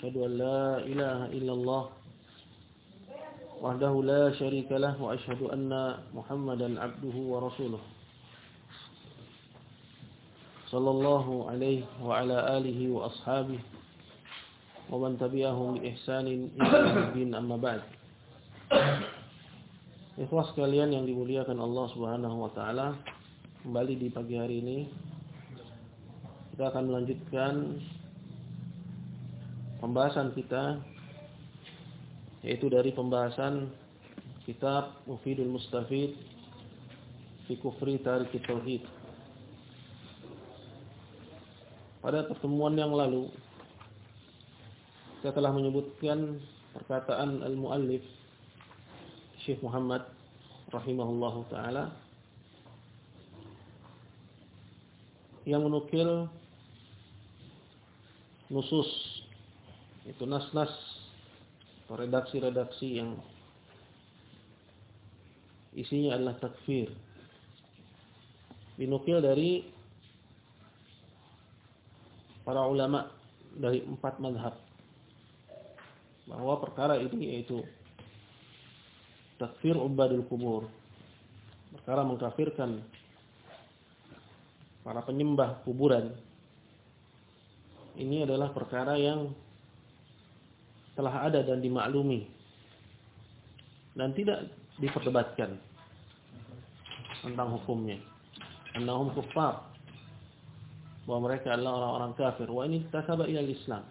أشهد أن لا إله إلا الله وحده لا شريك له وأشهد أن محمدا عبده ورسوله صلى الله عليه وعلى آله وأصحابه ومن تبعهم بإحسان إلى الدين أما بعد Ikhwas kalian yang dimuliakan Allah Subhanahu wa taala, kembali di pagi hari ini kita akan melanjutkan pembahasan kita yaitu dari pembahasan kitab Mufidul Mustafid fi Kufri Tarik Tauhid. Pada pertemuan yang lalu kita telah menyebutkan perkataan al-muallif Syekh Muhammad rahimahullahu taala yang menukil nusus itu nas-nas redaksi-redaksi yang isinya adalah takfir. Dinukil dari para ulama dari empat madhab. Bahwa perkara ini yaitu takfir ubadul kubur. Perkara mengkafirkan para penyembah kuburan. Ini adalah perkara yang telah ada dan dimaklumi. Dan tidak diperdebatkan tentang hukumnya. Annahum kuffar. Bahwa mereka adalah orang-orang kafir. Wa ini tasaba ila Islam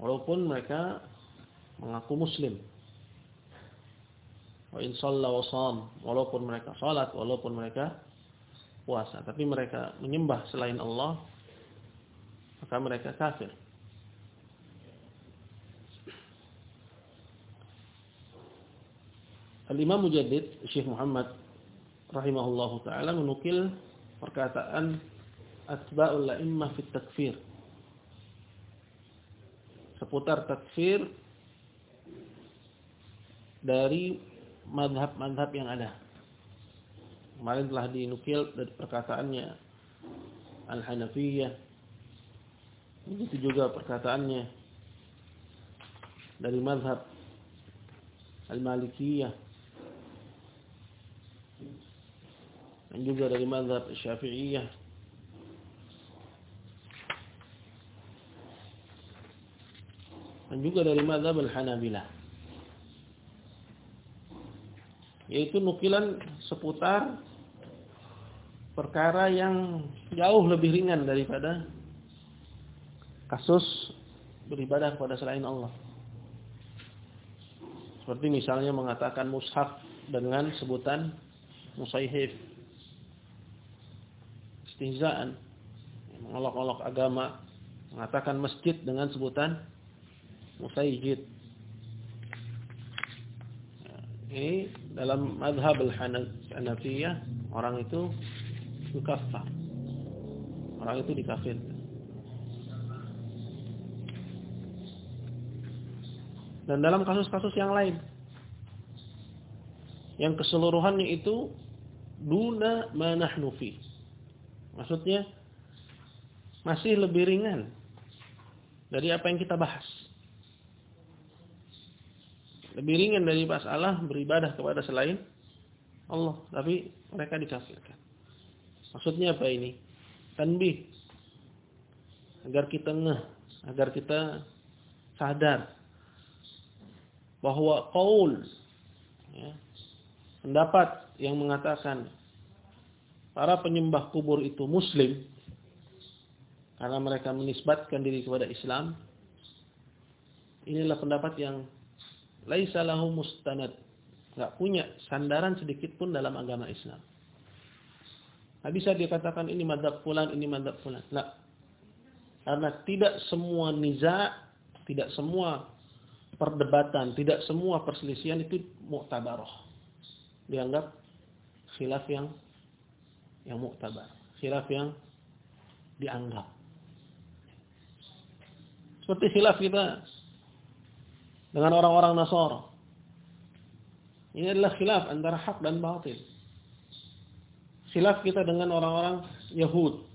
walaupun mereka mengaku muslim. Wa in shalla wa walaupun mereka salat walaupun mereka puasa. Tapi mereka menyembah selain Allah maka mereka kafir Al-Imam Mujaddid Syekh Muhammad rahimahullahu taala menukil perkataan atba'ul la'immah fit takfir seputar takfir dari madhab-madhab yang ada. Kemarin telah dinukil dari perkataannya Al-Hanafiyah. Begitu juga perkataannya dari madhab Al-Malikiyah. Dan juga dari madhab Syafi'iyah. Dan juga dari madhab Al-Hanabilah. Yaitu nukilan seputar perkara yang jauh lebih ringan daripada kasus beribadah kepada selain Allah. Seperti misalnya mengatakan mushaf dengan sebutan musaihif. Istihzaan. Mengolok-olok agama. Mengatakan masjid dengan sebutan musaijid. Ini dalam madhab al-Hanafiyah orang itu dikafir. Orang itu dikafirkan. Dan dalam kasus-kasus yang lain yang keseluruhannya itu duna manahnufi. Maksudnya masih lebih ringan dari apa yang kita bahas. Lebih ringan dari masalah beribadah kepada selain Allah, tapi mereka dikafirkan. Maksudnya apa ini? Tanbih agar kita ngeh, agar kita sadar bahwa qaul ya, pendapat yang mengatakan para penyembah kubur itu muslim karena mereka menisbatkan diri kepada Islam inilah pendapat yang laisa lahu mustanad enggak punya sandaran sedikit pun dalam agama Islam. Tidak bisa dikatakan ini madhab fulan ini madhab fulan. Nah, karena tidak semua niza tidak semua perdebatan, tidak semua perselisihan itu mu'tabaroh. Dianggap khilaf yang yang mu'tabar, khilaf yang dianggap. Seperti khilaf kita dengan orang-orang Nasara. Ini adalah khilaf antara hak dan batil. Khilaf kita dengan orang-orang Yahud.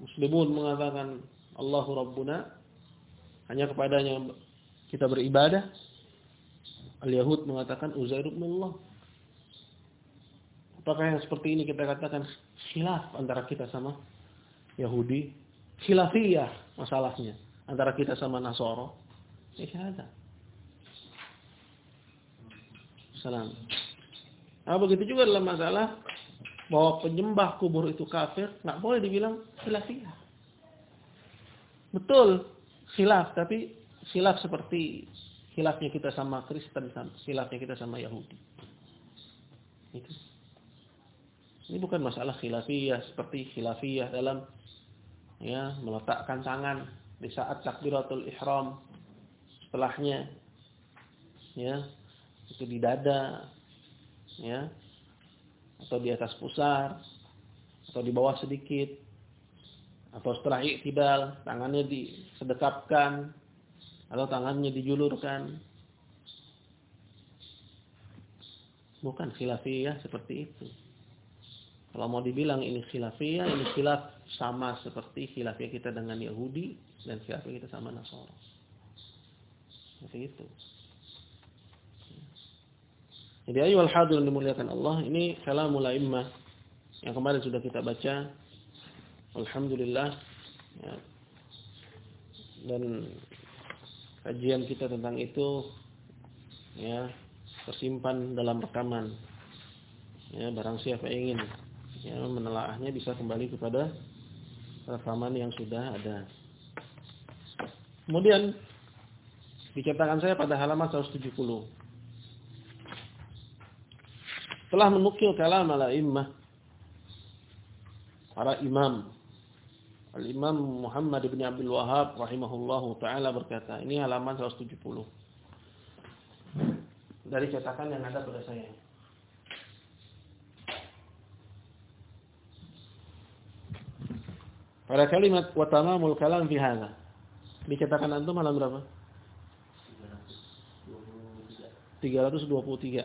Muslimun mengatakan Allahu Rabbuna hanya kepadanya kita beribadah. Al-Yahud mengatakan Uzair Allah. Apakah yang seperti ini kita katakan khilaf antara kita sama Yahudi? Khilafiyah masalahnya antara kita sama Nasoro. Ya ada. Salam. Nah, begitu juga dalam masalah bahwa penyembah kubur itu kafir, nggak boleh dibilang khilafiyah. Betul, khilaf, tapi khilaf seperti khilafnya kita sama Kristen, khilafnya kita sama Yahudi. Itu. Ini bukan masalah khilafiyah seperti khilafiyah dalam ya meletakkan tangan di saat takbiratul ihram setelahnya ya itu di dada ya atau di atas pusar atau di bawah sedikit atau setelah iktidal tangannya disedekapkan atau tangannya dijulurkan. Bukan khilafiyah seperti itu kalau mau dibilang ini khilafiyah ini khilaf sama seperti khilafiyah kita dengan Yahudi dan khilafiyah kita sama Nasara seperti itu jadi ayo hadirin dimuliakan Allah, ini kalamul a'immah yang kemarin sudah kita baca. Alhamdulillah. Ya. Dan kajian kita tentang itu ya tersimpan dalam rekaman. Ya, barang siapa ingin ya menelaahnya bisa kembali kepada rekaman yang sudah ada. Kemudian dicetakan saya pada halaman 170 telah menukil kalam al-a'immah para imam Al-Imam Muhammad bin Abdul Wahab rahimahullahu taala berkata, ini halaman 170. Dari cetakan yang ada pada saya. Pada kalimat wa tamamul kalam fi hadza. Dicetakan antum halaman berapa? 323. 323.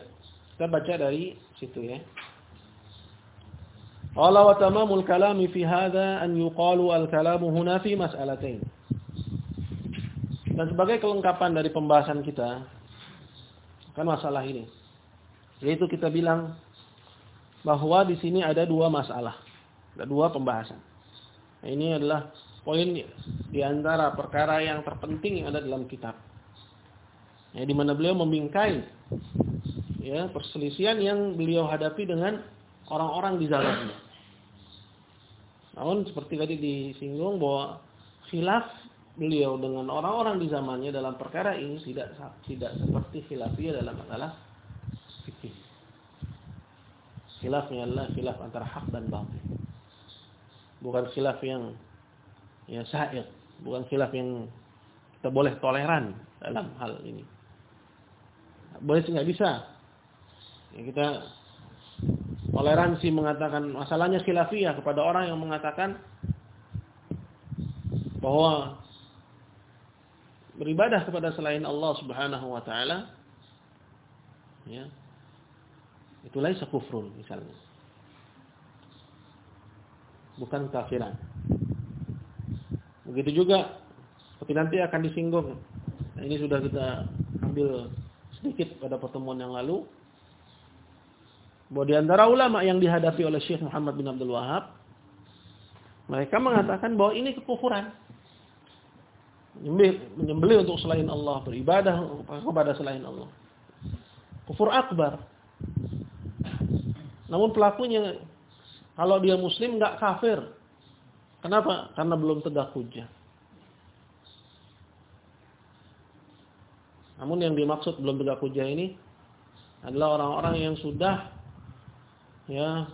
Kita baca dari situ ya. Qala wa tamamul kalami fi hadha an yuqalu al-kalamu huna fi mas'alatain. Dan sebagai kelengkapan dari pembahasan kita kan masalah ini. Yaitu kita bilang bahwa di sini ada dua masalah, ada dua pembahasan. Nah, ini adalah poin di antara perkara yang terpenting yang ada dalam kitab. Ya, di mana beliau membingkai ya perselisihan yang beliau hadapi dengan orang-orang di zamannya. Namun seperti tadi disinggung bahwa khilaf beliau dengan orang-orang di zamannya dalam perkara ini tidak tidak seperti khilafiyah dalam masalah fikih. Khilafnya adalah khilaf antara hak dan batil. Bukan khilaf yang ya sahih, bukan khilaf yang kita boleh toleran dalam hal ini. Boleh nggak bisa. Ya, kita toleransi mengatakan masalahnya khilafiyah kepada orang yang mengatakan bahwa beribadah kepada selain Allah Subhanahu wa taala ya itu laisa kufrun misalnya bukan kafiran begitu juga seperti nanti akan disinggung nah, ini sudah kita ambil sedikit pada pertemuan yang lalu bahwa di antara ulama yang dihadapi oleh Syekh Muhammad bin Abdul Wahab, mereka mengatakan bahwa ini kekufuran. Menyembelih untuk selain Allah, beribadah kepada selain Allah. Kufur akbar. Namun pelakunya kalau dia muslim nggak kafir. Kenapa? Karena belum tegak hujah. Namun yang dimaksud belum tegak hujah ini adalah orang-orang yang sudah ya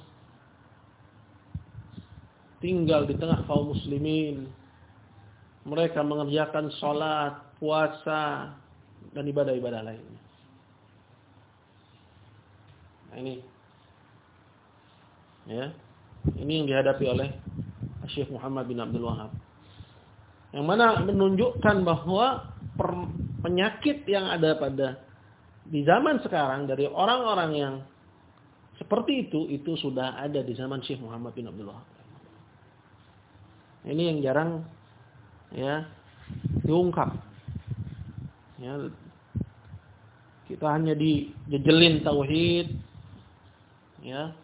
tinggal di tengah kaum muslimin mereka mengerjakan sholat, puasa, dan ibadah-ibadah lainnya. Nah, ini, ya, ini yang dihadapi oleh Syekh Muhammad bin Abdul Wahab. Yang mana menunjukkan bahwa penyakit yang ada pada di zaman sekarang dari orang-orang yang seperti itu itu sudah ada di zaman Syekh Muhammad bin Abdul Wahab. Ini yang jarang ya diungkap. Ya, kita hanya dijejelin tauhid ya.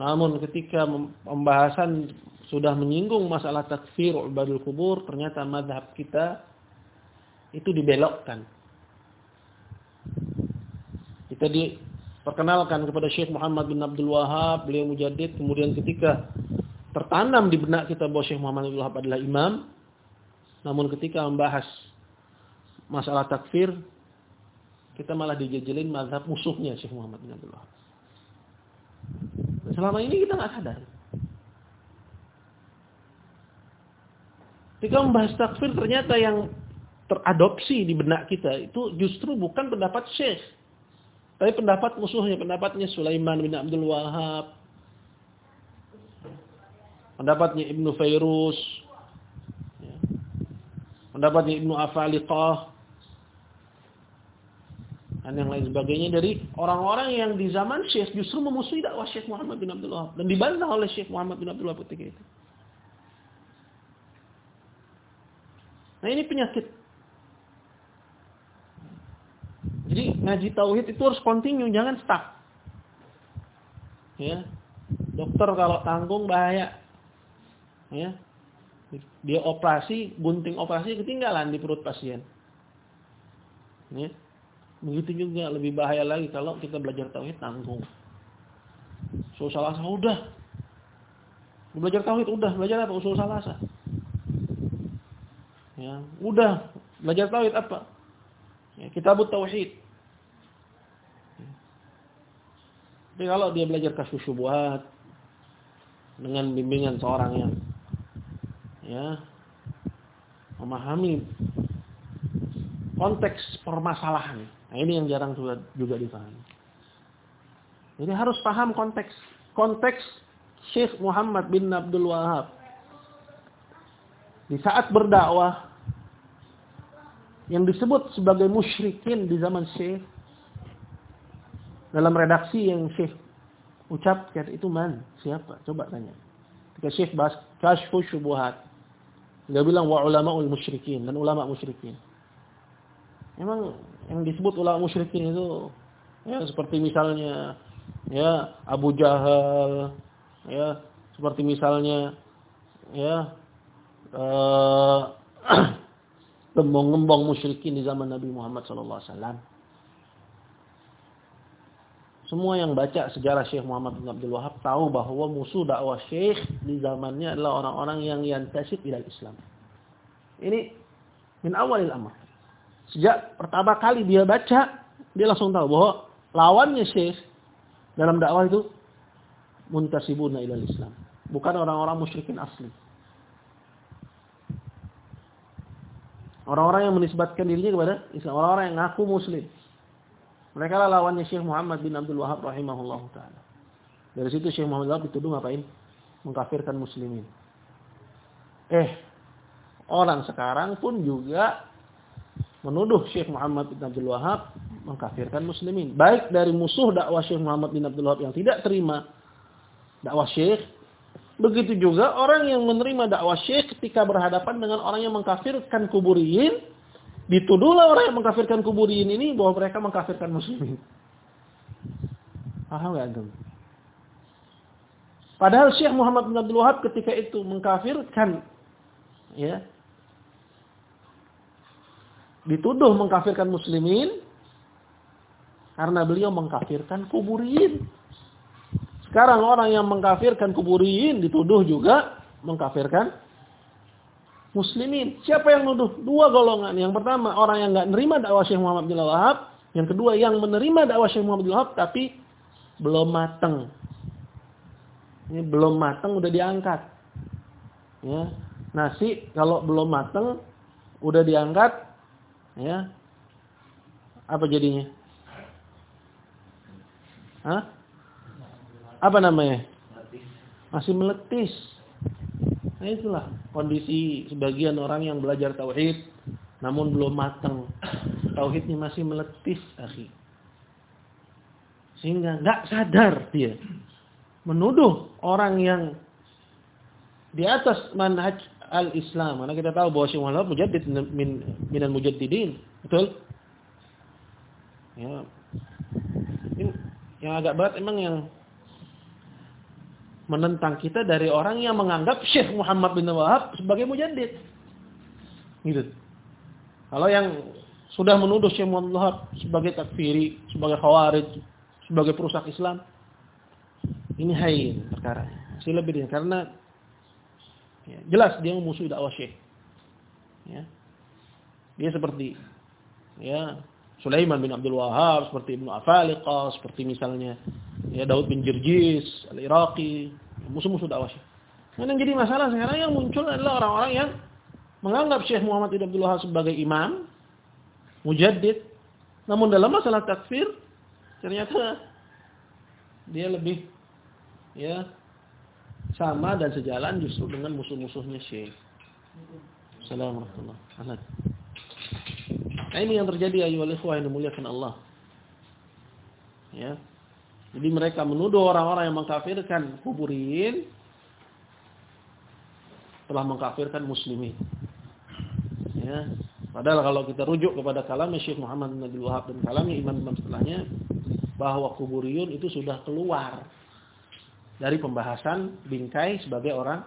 Namun ketika pembahasan sudah menyinggung masalah takfir ubadul kubur, ternyata madhab kita itu dibelokkan. Kita diperkenalkan kepada Syekh Muhammad bin Abdul Wahab, beliau mujadid, kemudian ketika tertanam di benak kita bahwa Syekh Muhammad bin Abdul Wahab adalah imam, namun ketika membahas masalah takfir, kita malah dijejelin mazhab musuhnya Syekh Muhammad bin Abdul Wahab. Selama ini kita nggak sadar. Ketika membahas takfir ternyata yang teradopsi di benak kita itu justru bukan pendapat Syekh. Tapi pendapat musuhnya, pendapatnya Sulaiman bin Abdul Wahab. Pendapatnya Ibnu Fairuz. Ya. Pendapatnya Ibnu Afaliqah. Dan yang lain sebagainya dari orang-orang yang di zaman Syekh justru memusuhi dakwah Syekh Muhammad bin Abdul Wahab. Dan dibantah oleh Syekh Muhammad bin Abdul Wahab ketika itu. Nah ini penyakit. Jadi ngaji tauhid itu harus continue, jangan stuck. Ya. Dokter kalau tanggung bahaya. Ya. Dia operasi, gunting operasi ketinggalan di perut pasien. Ya. Begitu juga lebih bahaya lagi kalau kita belajar tauhid tanggung. Usul salasa udah. Belajar tauhid udah, belajar apa? Usul salasa. Ya, udah belajar tauhid apa? Ya, kitab tauhid. Tapi kalau dia belajar kasus syubhat dengan bimbingan seorang yang ya memahami konteks permasalahan. Nah, ini yang jarang juga, juga dipahami. Jadi harus paham konteks konteks Syekh Muhammad bin Abdul Wahab. Di saat berdakwah yang disebut sebagai musyrikin di zaman Syekh dalam redaksi yang Syekh ucapkan itu man? Siapa? Coba tanya. Ketika Syekh bahas kashfu syubuhat. Dia bilang wa ulamaul musyrikin. Dan ulama musyrikin. Memang yang disebut ulama musyrikin itu ya seperti misalnya ya Abu Jahal ya seperti misalnya ya uh, gembong-gembong musyrikin di zaman Nabi Muhammad SAW. Semua yang baca sejarah Syekh Muhammad bin Abdul Wahab tahu bahwa musuh dakwah Syekh di zamannya adalah orang-orang yang yantasib ilal Islam. Ini min awalil amr. Sejak pertama kali dia baca, dia langsung tahu bahwa lawannya Syekh dalam dakwah itu muntasibuna ilal Islam. Bukan orang-orang musyrikin asli. Orang-orang yang menisbatkan dirinya kepada Islam. Orang-orang yang ngaku muslim. Mereka lah lawannya Syekh Muhammad bin Abdul Wahab rahimahullah ta'ala. Dari situ Syekh Muhammad Wahab dituduh ngapain? Mengkafirkan muslimin. Eh, orang sekarang pun juga menuduh Syekh Muhammad bin Abdul Wahab mengkafirkan muslimin. Baik dari musuh dakwah Syekh Muhammad bin Abdul Wahab yang tidak terima dakwah Syekh Begitu juga orang yang menerima dakwah syekh ketika berhadapan dengan orang yang mengkafirkan kuburiyin, dituduhlah orang yang mengkafirkan kuburiyin ini bahwa mereka mengkafirkan muslimin. Paham gak antum? Padahal Syekh Muhammad bin Abdul Wahab ketika itu mengkafirkan ya dituduh mengkafirkan muslimin karena beliau mengkafirkan kuburiyin. Sekarang orang yang mengkafirkan kuburiin dituduh juga mengkafirkan muslimin. Siapa yang nuduh? Dua golongan. Yang pertama orang yang nggak menerima dakwah Syekh Muhammad bin Wahab. Yang kedua yang menerima dakwah Syekh Muhammad bin Wahab tapi belum mateng. Ini belum mateng udah diangkat. Ya. nasi kalau belum matang udah diangkat ya apa jadinya? Hah? Apa namanya? Masih meletis. Nah itulah kondisi sebagian orang yang belajar tauhid namun belum matang. Tauhidnya masih meletis, akhi. Sehingga nggak sadar dia menuduh orang yang di atas manhaj al-Islam. Karena kita tahu bahwa Syekh Muhammad mujaddid min minal mujaddidin. Betul? Ya. Ini yang agak berat emang yang menentang kita dari orang yang menganggap Syekh Muhammad bin Wahab sebagai mujaddid. Gitu. Kalau yang sudah menuduh Syekh Muhammad Wahab sebagai takfiri, sebagai khawarij, sebagai perusak Islam, ini hain perkara. Masih lebih karena ya, jelas dia memusuhi dakwah Syekh. Ya. Dia seperti ya Sulaiman bin Abdul Wahab, seperti Ibnu Afaliqah, seperti misalnya ya Daud bin Jirjis al-Iraqi, musuh-musuh dakwah Syekh. Dan yang jadi masalah sekarang yang muncul adalah orang-orang yang menganggap Syekh Muhammad bin Abdul Wahab sebagai imam, mujaddid, namun dalam masalah takfir ternyata dia lebih ya sama dan sejalan justru dengan musuh-musuhnya Syekh. Assalamualaikum warahmatullahi Nah ini yang terjadi ayu ikhwah yang dimuliakan Allah. Ya. Jadi mereka menuduh orang-orang yang mengkafirkan kuburin telah mengkafirkan muslimin. Ya. Padahal kalau kita rujuk kepada kalamnya Syekh Muhammad bin Abdul Wahab dan kalamnya imam-imam setelahnya bahwa kuburiyun itu sudah keluar dari pembahasan bingkai sebagai orang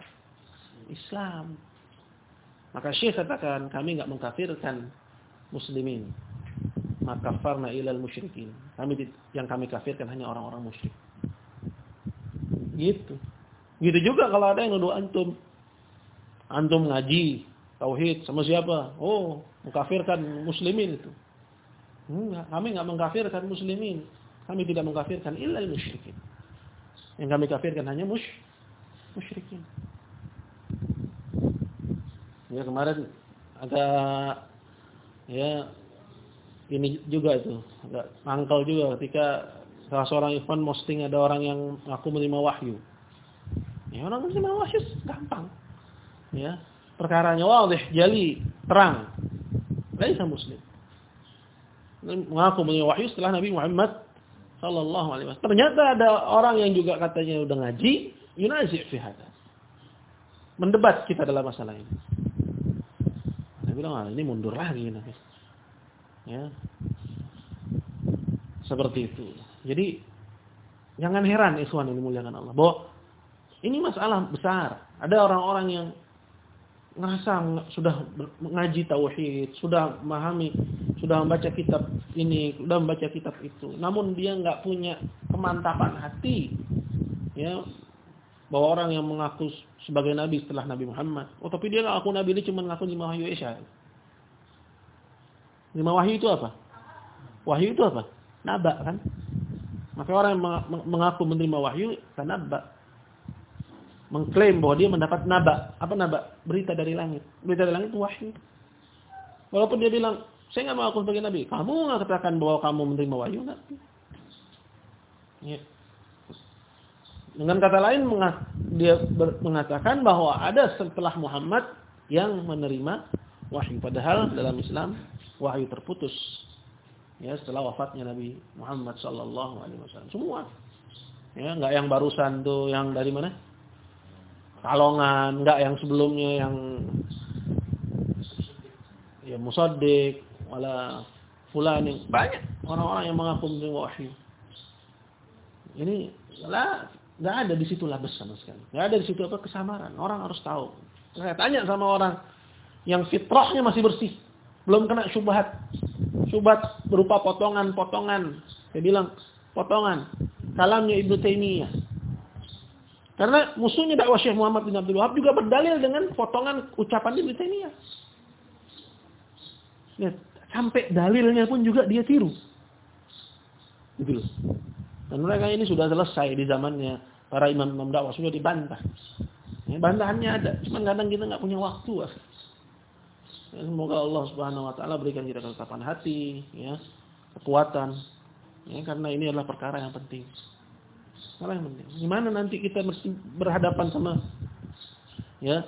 Islam. Maka Syekh katakan kami enggak mengkafirkan muslimin. Maka farna ilal musyrikin. Kami yang kami kafirkan hanya orang-orang musyrik. Gitu. Gitu juga kalau ada yang nuduh antum. Antum ngaji tauhid sama siapa? Oh, mengkafirkan muslimin itu. Enggak, kami enggak mengkafirkan muslimin. Kami tidak mengkafirkan illal musyrikin. Yang kami kafirkan hanya mush, musyrikin. Ya kemarin agak ya ini juga itu agak mangkal juga ketika salah seorang Ikhwan posting ada orang yang aku menerima wahyu. Ya orang menerima wahyu gampang. Ya, perkaranya wadih, jali, terang. Laisa muslim. Mengaku menerima wahyu setelah Nabi Muhammad sallallahu alaihi wasallam. Ternyata ada orang yang juga katanya udah ngaji, yunazi fi hada. Mendebat kita dalam masalah ini. Saya bilang, ah, ini mundur lagi nanti. Ya. Seperti itu. Jadi jangan heran ikhwan ini muliakan Allah bahwa ini masalah besar. Ada orang-orang yang ngerasa sudah mengaji tauhid, sudah memahami, sudah membaca kitab ini, sudah membaca kitab itu. Namun dia nggak punya kemantapan hati ya bahwa orang yang mengaku sebagai nabi setelah Nabi Muhammad. Oh, tapi dia ngaku nabi ini cuma ngaku lima wahyu Isya. Lima wahyu itu apa? Wahyu itu apa? Naba kan? Maka orang yang mengaku menerima wahyu kan naba. Mengklaim bahwa dia mendapat naba. Apa naba? Berita dari langit. Berita dari langit itu wahyu. Walaupun dia bilang, saya nggak mau aku sebagai nabi. Kamu nggak katakan bahwa kamu menerima wahyu nggak? Ya. Dengan kata lain dia mengatakan bahwa ada setelah Muhammad yang menerima wahyu. Padahal dalam Islam wahyu terputus. Ya, setelah wafatnya Nabi Muhammad wasallam. Semua. Ya, enggak yang barusan tuh yang dari mana? Kalongan, enggak yang sebelumnya yang ya musaddiq wala fulan banyak orang-orang yang mengaku menerima wahyu. Ini lah nggak ada di situ labes sama sekali. Nggak ada di situ apa kesamaran. Orang harus tahu. Saya tanya sama orang yang fitrahnya masih bersih, belum kena syubhat. Syubhat berupa potongan-potongan. Saya bilang potongan. Kalamnya Ibnu Taimiyah. Karena musuhnya dakwah Syekh Muhammad bin Abdul Wahab juga berdalil dengan potongan ucapan Ibnu Taimiyah. Lihat, sampai dalilnya pun juga dia tiru. Gitu loh. Dan mereka ini sudah selesai di zamannya para imam-imam dakwah sudah dibantah. Ya, bantahannya ada, cuma kadang kita nggak punya waktu. Ya, semoga Allah Subhanahu Wa Taala berikan kita ketetapan hati, ya, kekuatan, ya, karena ini adalah perkara yang penting. Perkara yang penting. Gimana nanti kita berhadapan sama ya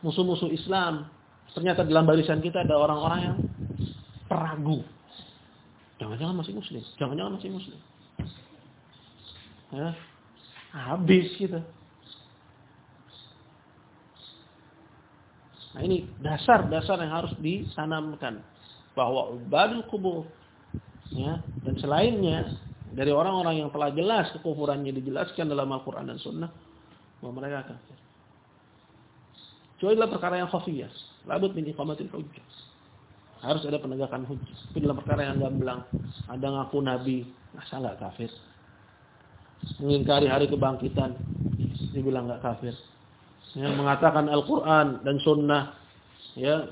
musuh-musuh Islam? Ternyata dalam barisan kita ada orang-orang yang peragu. Jangan-jangan masih muslim, jangan-jangan masih muslim. Ya, habis kita. Nah ini dasar-dasar yang harus ditanamkan bahwa ubadul kubur ya dan selainnya dari orang-orang yang telah jelas kekufurannya dijelaskan dalam Al-Qur'an dan Sunnah bahwa mereka kafir. Kecuali perkara yang khafiyah, labut min iqamatil hujjah. Harus ada penegakan hujjah. Tapi dalam perkara yang gamblang, ada ngaku nabi, masa enggak kafir? Mengingkari hari kebangkitan, dibilang enggak kafir yang mengatakan Al-Quran dan Sunnah ya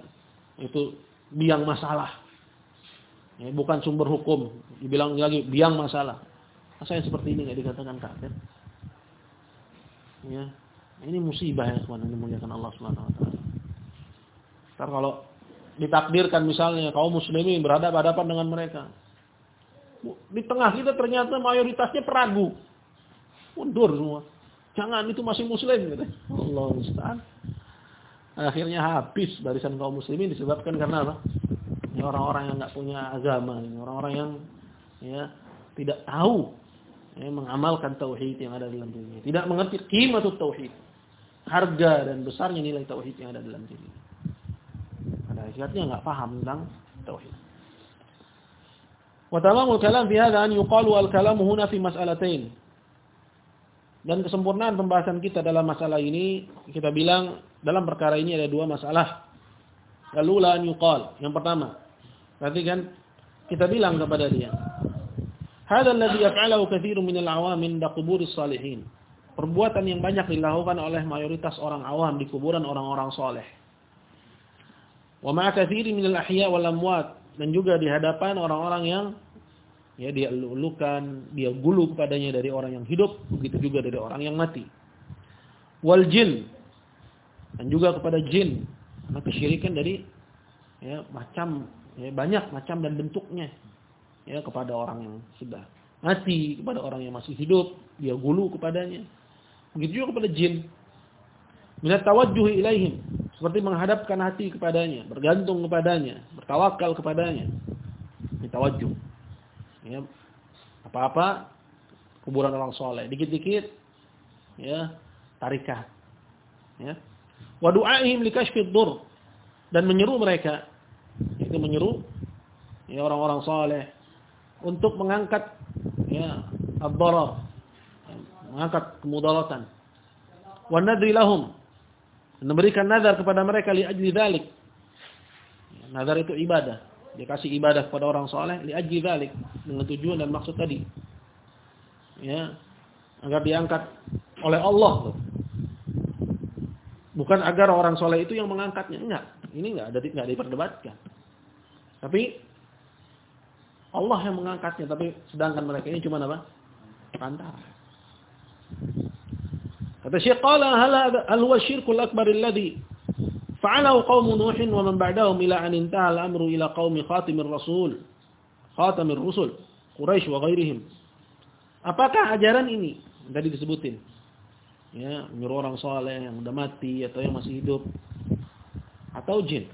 itu biang masalah ya, bukan sumber hukum. Dibilang lagi biang masalah. Masa yang seperti ini nggak dikatakan kafir? Ya ini musibah yang sebenarnya dimuliakan Allah Subhanahu Wa Taala. Ntar kalau ditakdirkan misalnya kaum muslimin berhadapan-hadapan dengan mereka. Di tengah kita ternyata mayoritasnya peragu. Mundur semua. Jangan itu masih muslim gitu. Allah Ustaz. Akhirnya habis barisan kaum muslimin disebabkan karena apa? Orang-orang yang nggak punya agama, orang-orang yang ya tidak tahu ya, mengamalkan tauhid yang ada dalam dirinya, tidak mengerti kimat tauhid, harga dan besarnya nilai tauhid yang ada dalam diri. Pada akhirnya nggak paham tentang tauhid. Wa tamamul kalam fi hadha an yuqalu al-kalamu huna fi mas'alatain. Dan kesempurnaan pembahasan kita dalam masalah ini, kita bilang dalam perkara ini ada dua masalah. Lalu la yuqal. Yang pertama, perhatikan kita bilang kepada dia. Hadzal ladzi yaf'aluhu katsirun minal 'awam inda quburis salihin. Perbuatan yang banyak dilakukan oleh mayoritas orang awam di kuburan orang-orang soleh. Wa ma'a katsirin minal ahya wal amwat dan juga di hadapan orang-orang yang ya dia lulukan, dia gulu kepadanya dari orang yang hidup, begitu juga dari orang yang mati. Wal jin dan juga kepada jin. Karena kesyirikan dari ya macam ya, banyak macam dan bentuknya ya kepada orang yang sudah mati, kepada orang yang masih hidup, dia gulu kepadanya. Begitu juga kepada jin. Minat tawajjuh ilaihim, seperti menghadapkan hati kepadanya, bergantung kepadanya, bertawakal kepadanya. Tawajjuh. Ya, apa-apa kuburan orang soleh. Dikit-dikit ya tarikat. Ya. Wa du'aihim likashfid dur dan menyeru mereka itu menyeru ya orang-orang soleh untuk mengangkat ya ad-darar mengangkat kemudaratan. Wa nadri lahum memberikan nazar kepada mereka li ajli dzalik nazar itu ibadah. Dikasih ibadah kepada orang soleh li ajli dzalik dengan tujuan dan maksud tadi. Ya agar diangkat oleh Allah. Bukan agar orang soleh itu yang mengangkatnya enggak ini enggak ada enggak diperdebatkan tapi Allah yang mengangkatnya tapi sedangkan mereka ini cuma apa perantara kata Syekh qala hal huwa syirkul akbar alladhi Fa'alahu qawmu Nuhin wa man ba'dahum ila an intaha al-amru ila qawmi khatimir rasul. Khatamir rusul. Quraisy wa ghairihim. Apakah ajaran ini? Tadi disebutin. Ya, menyuruh orang soleh yang sudah mati atau yang masih hidup. Atau jin.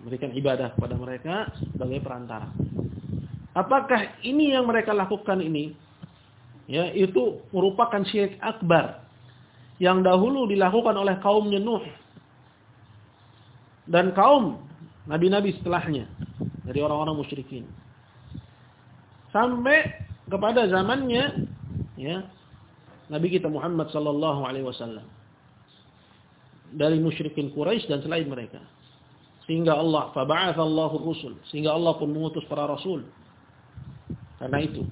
Memberikan ibadah kepada mereka sebagai perantara. Apakah ini yang mereka lakukan ini? Ya, itu merupakan syirik akbar. Yang dahulu dilakukan oleh kaumnya Nuh dan kaum nabi-nabi setelahnya dari orang-orang musyrikin. Sampai kepada zamannya ya Nabi kita Muhammad sallallahu alaihi wasallam. Dari musyrikin Quraisy dan selain mereka. Sehingga Allah fab'atha Allahu rusul, sehingga Allah pun mengutus para rasul. Karena itu,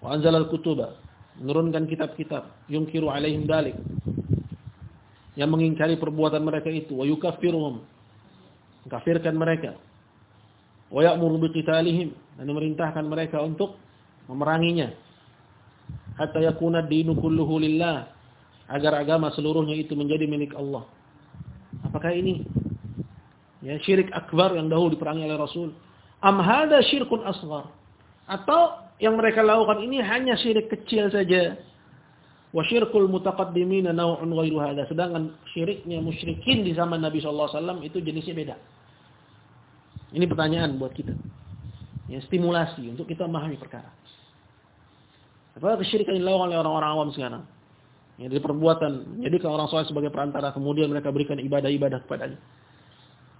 wa anzalal kutuba, menurunkan kitab-kitab, yungkiru alaihim dalik. Yang mengingkari perbuatan mereka itu, wa yukaffiruhum, kafirkan mereka. Wa ya'muru biqitalihim dan memerintahkan mereka untuk memeranginya. Hatta yakuna dinu kulluhu lillah. agar agama seluruhnya itu menjadi milik Allah. Apakah ini ya syirik akbar yang dahulu diperangi oleh Rasul? Am hada syirkun asghar? Atau yang mereka lakukan ini hanya syirik kecil saja? Wa syirkul mutaqaddimin naw'un ghairu hada. Sedangkan syiriknya musyrikin di zaman Nabi sallallahu alaihi wasallam itu jenisnya beda. Ini pertanyaan buat kita. Ya, stimulasi untuk kita memahami perkara. Apa kesyirikan yang dilakukan oleh orang-orang awam sekarang? Ya, dari perbuatan. Jadi kalau orang soleh sebagai perantara, kemudian mereka berikan ibadah-ibadah kepadanya.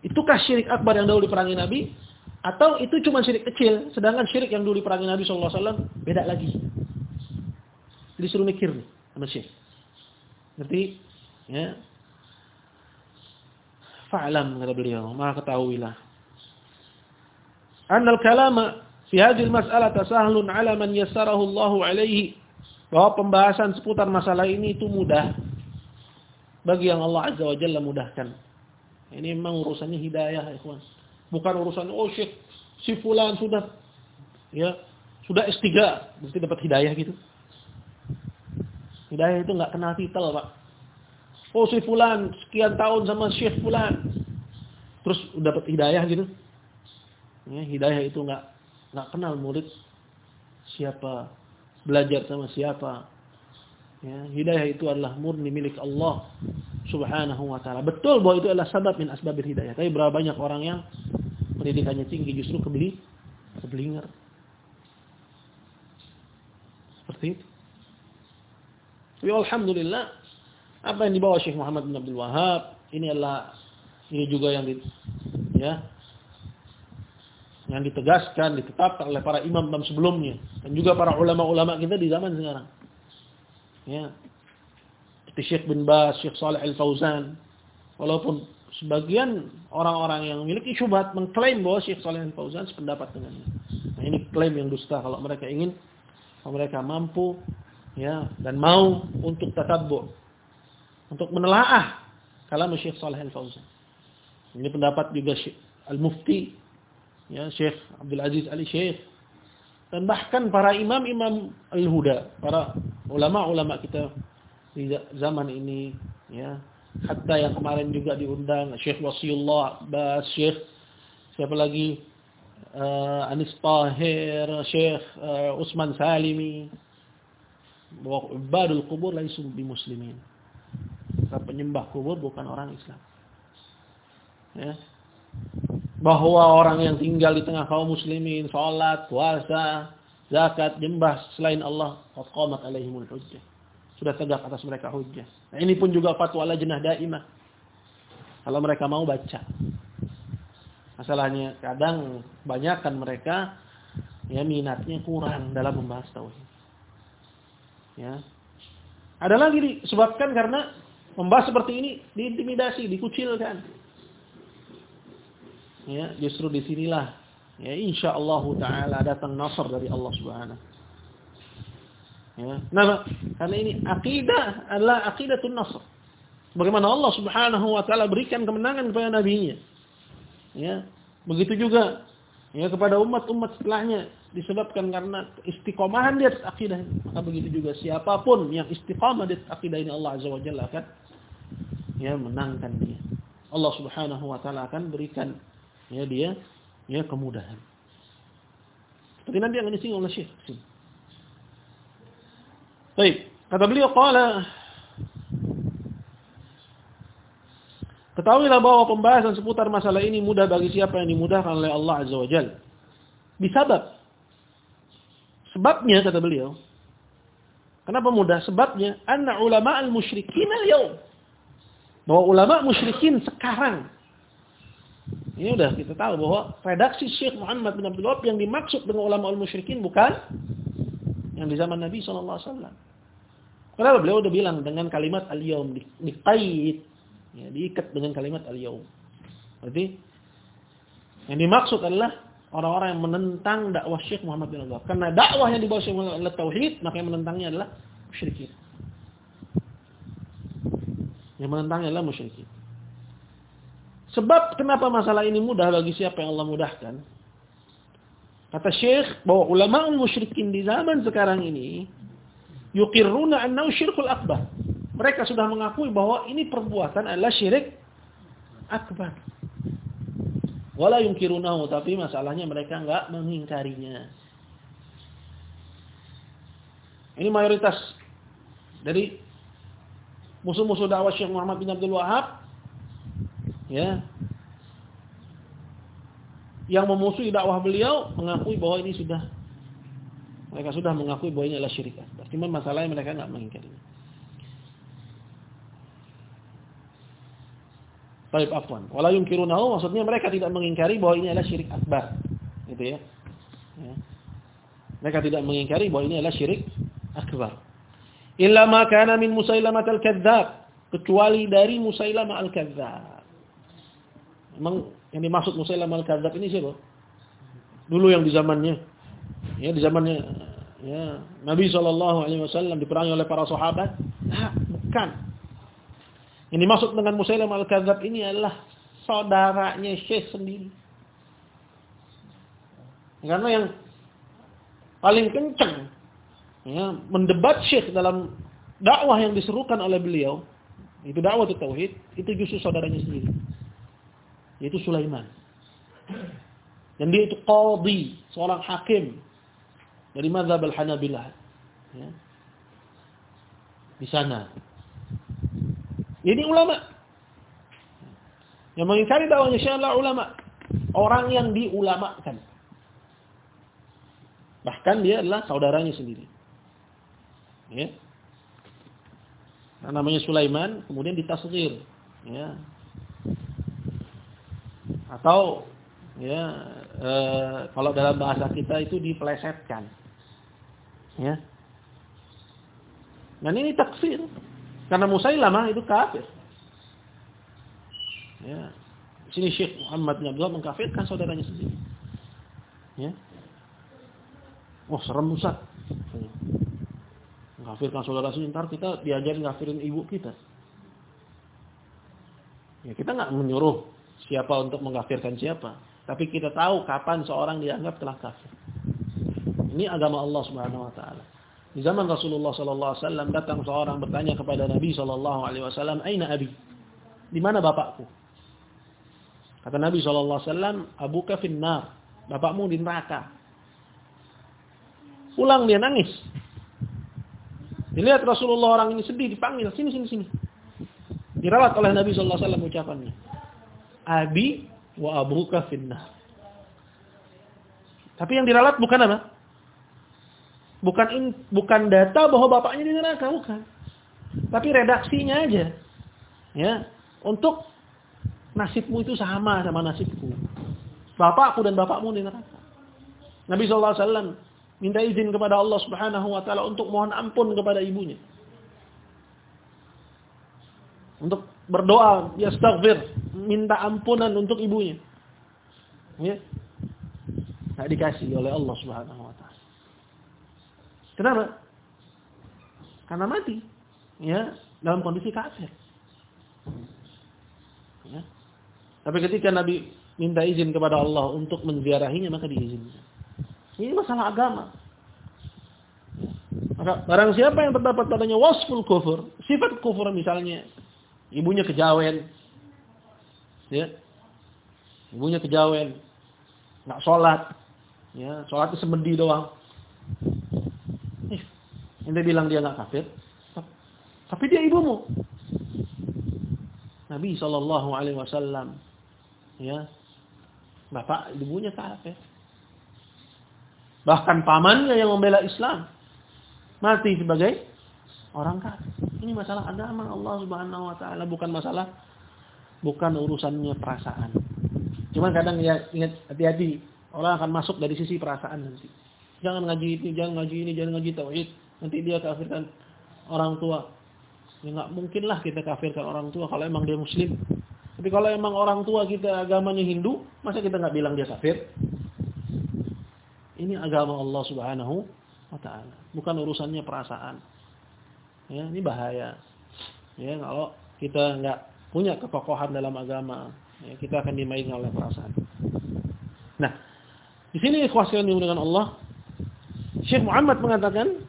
Itukah syirik akbar yang dahulu diperangi Nabi? Atau itu cuma syirik kecil, sedangkan syirik yang dulu diperangi Nabi SAW beda lagi. Jadi suruh mikir nih sama syekh. Ngerti? Ya. Fa'lam kata beliau, maka ketahuilah. Annal kalama fi hadhihi al-mas'alah sahlun 'ala man yassarahu Allahu 'alaihi bahwa pembahasan seputar masalah ini itu mudah bagi yang Allah Azza wa Jalla mudahkan. Ini memang urusannya hidayah, ikhwan. Bukan urusan oh syekh si fulan sudah ya, sudah S3 mesti dapat hidayah gitu. Hidayah itu enggak kenal titel, Pak. Oh si fulan sekian tahun sama syekh fulan. Terus dapat hidayah gitu. Ya, hidayah itu enggak enggak kenal murid siapa belajar sama siapa. Ya, hidayah itu adalah murni milik Allah Subhanahu wa taala. Betul bahwa itu adalah sebab min asbabil hidayah. Tapi berapa banyak orang yang pendidikannya tinggi justru kebeli keblinger. Seperti itu. Tapi alhamdulillah apa yang dibawa Syekh Muhammad bin Abdul Wahab ini adalah ini juga yang di, ya yang ditegaskan, ditetapkan oleh para imam-imam sebelumnya dan juga para ulama-ulama kita di zaman sekarang. Ya. Seperti Syekh bin Bas, Syekh Saleh Al-Fauzan. Walaupun sebagian orang-orang yang memiliki syubhat mengklaim bahwa Syekh Saleh Al-Fauzan sependapat dengannya. Nah, ini klaim yang dusta kalau mereka ingin kalau mereka mampu ya dan mau untuk tatabbu untuk menelaah kalam Syekh Saleh Al-Fauzan. Ini pendapat juga Al-Mufti ya Syekh Abdul Aziz Ali Syekh. Dan bahkan para imam-imam al-huda, para ulama-ulama kita di zaman ini ya. Hatta yang kemarin juga diundang Syekh Wasiullah Bas Syekh siapa lagi? Uh, Anis Tahir Syekh uh, Usman Salimi. Bahwa ibadul kubur laisu bi muslimin. Penyembah kubur bukan orang Islam. Ya bahwa orang yang tinggal di tengah kaum muslimin, salat, puasa, zakat, jembah selain Allah, qamat alaihimul hujjah. Sudah tegak atas mereka hujjah. Nah, ini pun juga fatwa lajnah daimah. Kalau mereka mau baca. Masalahnya kadang banyakkan mereka ya minatnya kurang dalam membahas tauhid. Ya. Ada lagi disebabkan karena membahas seperti ini diintimidasi, dikucilkan ya justru di sinilah. Ya insyaallah taala datang nasr dari Allah Subhanahu. Ya nah karena ini akidah adalah aqidatun nasr. Bagaimana Allah Subhanahu wa taala berikan kemenangan kepada nabinya. Ya begitu juga ya kepada umat-umat setelahnya disebabkan karena istiqomahan di atas akidah maka begitu juga siapa pun yang istiqamah di akidah ini Allah azza wajalla akan ya menangkan dia. Allah Subhanahu wa taala akan berikan ya dia ya kemudahan. Seperti nanti yang disinggung oleh Syekh. Baik, kata beliau qala Ketahuilah bahwa pembahasan seputar masalah ini mudah bagi siapa yang dimudahkan oleh Allah Azza wa Jalla. Bisabab. Sebabnya kata beliau. Kenapa mudah? Sebabnya anna ulama al-musyrikin al-yawm. Bahwa ulama musyrikin sekarang ini udah kita tahu bahwa redaksi Syekh Muhammad bin Abdul Wahab yang dimaksud dengan ulama al-musyrikin bukan yang di zaman Nabi wasallam. Kenapa beliau udah bilang dengan kalimat al-yaum diqaid ya diikat dengan kalimat al-yaum. Berarti yang dimaksud adalah orang-orang yang menentang dakwah Syekh Muhammad bin Abdul Wahab. Karena dakwah yang dibawa Syekh Muhammad adalah tauhid, maka yang menentangnya adalah musyrikin. Yang menentangnya adalah musyrikin. Sebab kenapa masalah ini mudah bagi siapa yang Allah mudahkan? Kata Syekh bahwa ulama musyrikin di zaman sekarang ini yukirruna annahu syirkul akbar. mereka sudah mengakui bahwa ini perbuatan adalah syirik akbar. Wala yungkirunahu, tapi masalahnya mereka enggak mengingkarinya. Ini mayoritas dari musuh-musuh dakwah Syekh Muhammad bin Abdul Wahab ya yang memusuhi dakwah beliau mengakui bahwa ini sudah mereka sudah mengakui bahwa ini adalah syirik akbar. Cuma masalahnya mereka enggak mengingkarinya. Baik afwan. Wala yunkirunahu maksudnya mereka tidak mengingkari bahwa ini adalah syirik akbar. Gitu ya. ya. Mereka tidak mengingkari bahwa ini adalah syirik akbar. Illa ma kana min Musailamah al-kadzdzab, kecuali dari Musailamah al-kadzdzab. Memang yang dimaksud Musailamah al-kadzdzab ini siapa? Dulu yang di zamannya. Ya, di zamannya ya, Nabi sallallahu alaihi wasallam diperangi oleh para sahabat. Nah, bukan. Yang dimaksud dengan Musailam al-Kadzab ini adalah saudaranya Syekh sendiri. Karena yang paling kencang ya, mendebat Syekh dalam dakwah yang diserukan oleh beliau, itu dakwah tauhid, itu justru saudaranya sendiri. Yaitu Sulaiman. Dan dia itu qadhi, seorang hakim dari mazhab al-Hanabilah. Ya. Di sana. Ini ulama. Yang mengingkari dakwahnya adalah ulama. Orang yang diulamakan. Bahkan dia adalah saudaranya sendiri. Ya. Nah, namanya Sulaiman, kemudian ditasghir, ya. Atau ya e, kalau dalam bahasa kita itu dipelesetkan. Ya. Dan ini taksir. Karena Musailamah itu kafir. Ya. Sini Syekh Muhammad bin Abdullah mengkafirkan saudaranya sendiri. Ya. Wah, serem Ustaz. Mengkafirkan saudara sendiri, ntar kita diajarin ngafirin ibu kita. Ya, kita nggak menyuruh siapa untuk mengkafirkan siapa. Tapi kita tahu kapan seorang dianggap telah kafir. Ini agama Allah Subhanahu wa taala. Di zaman Rasulullah sallallahu alaihi wasallam datang seorang bertanya kepada Nabi sallallahu alaihi wasallam, "Aina abi?" Di mana bapakku? Kata Nabi sallallahu alaihi wasallam, "Abuka finnar." Bapakmu di neraka. Pulang dia nangis. Dilihat Rasulullah orang ini sedih, dipanggil, "Sini sini sini." Diralat oleh Nabi sallallahu alaihi wasallam ucapannya. "Abi wa abuka finnar." Tapi yang diralat bukan apa? Bukan in, bukan data bahwa bapaknya di neraka, bukan. Tapi redaksinya aja. Ya, untuk nasibmu itu sama sama nasibku. Bapakku dan bapakmu di neraka. Nabi SAW minta izin kepada Allah Subhanahu wa taala untuk mohon ampun kepada ibunya. Untuk berdoa, ya yastaghfir, minta ampunan untuk ibunya. Ya. Tak dikasih oleh Allah Subhanahu wa taala. Kenapa? Karena mati. Ya, dalam kondisi kafir. Ya. Tapi ketika Nabi minta izin kepada Allah untuk menziarahinya maka diizinkan. Ini masalah agama. Maka barang siapa yang terdapat padanya wasful kufur, sifat kufur misalnya ibunya kejawen. Ya. Ibunya kejawen. Enggak sholat. Ya, sholatnya semedi doang. Ente bilang dia nggak kafir, tapi dia ibumu. Nabi Shallallahu Alaihi Wasallam, ya, bapak ibunya kafir. Bahkan pamannya yang membela Islam mati sebagai orang kafir. Ini masalah agama Allah Subhanahu Wa Taala bukan masalah, bukan urusannya perasaan. Cuman kadang ya ingat hati-hati orang akan masuk dari sisi perasaan nanti. Jangan ngaji ini, jangan ngaji ini, jangan ngaji tauhid. Nanti dia kafirkan orang tua. Ya nggak mungkin lah kita kafirkan orang tua kalau emang dia muslim. Tapi kalau emang orang tua kita agamanya Hindu, masa kita nggak bilang dia kafir? Ini agama Allah Subhanahu wa taala, bukan urusannya perasaan. Ya, ini bahaya. Ya, kalau kita nggak punya kekokohan dalam agama, ya, kita akan dimain oleh perasaan. Nah, di sini ikhwas yang dengan Allah, Syekh Muhammad mengatakan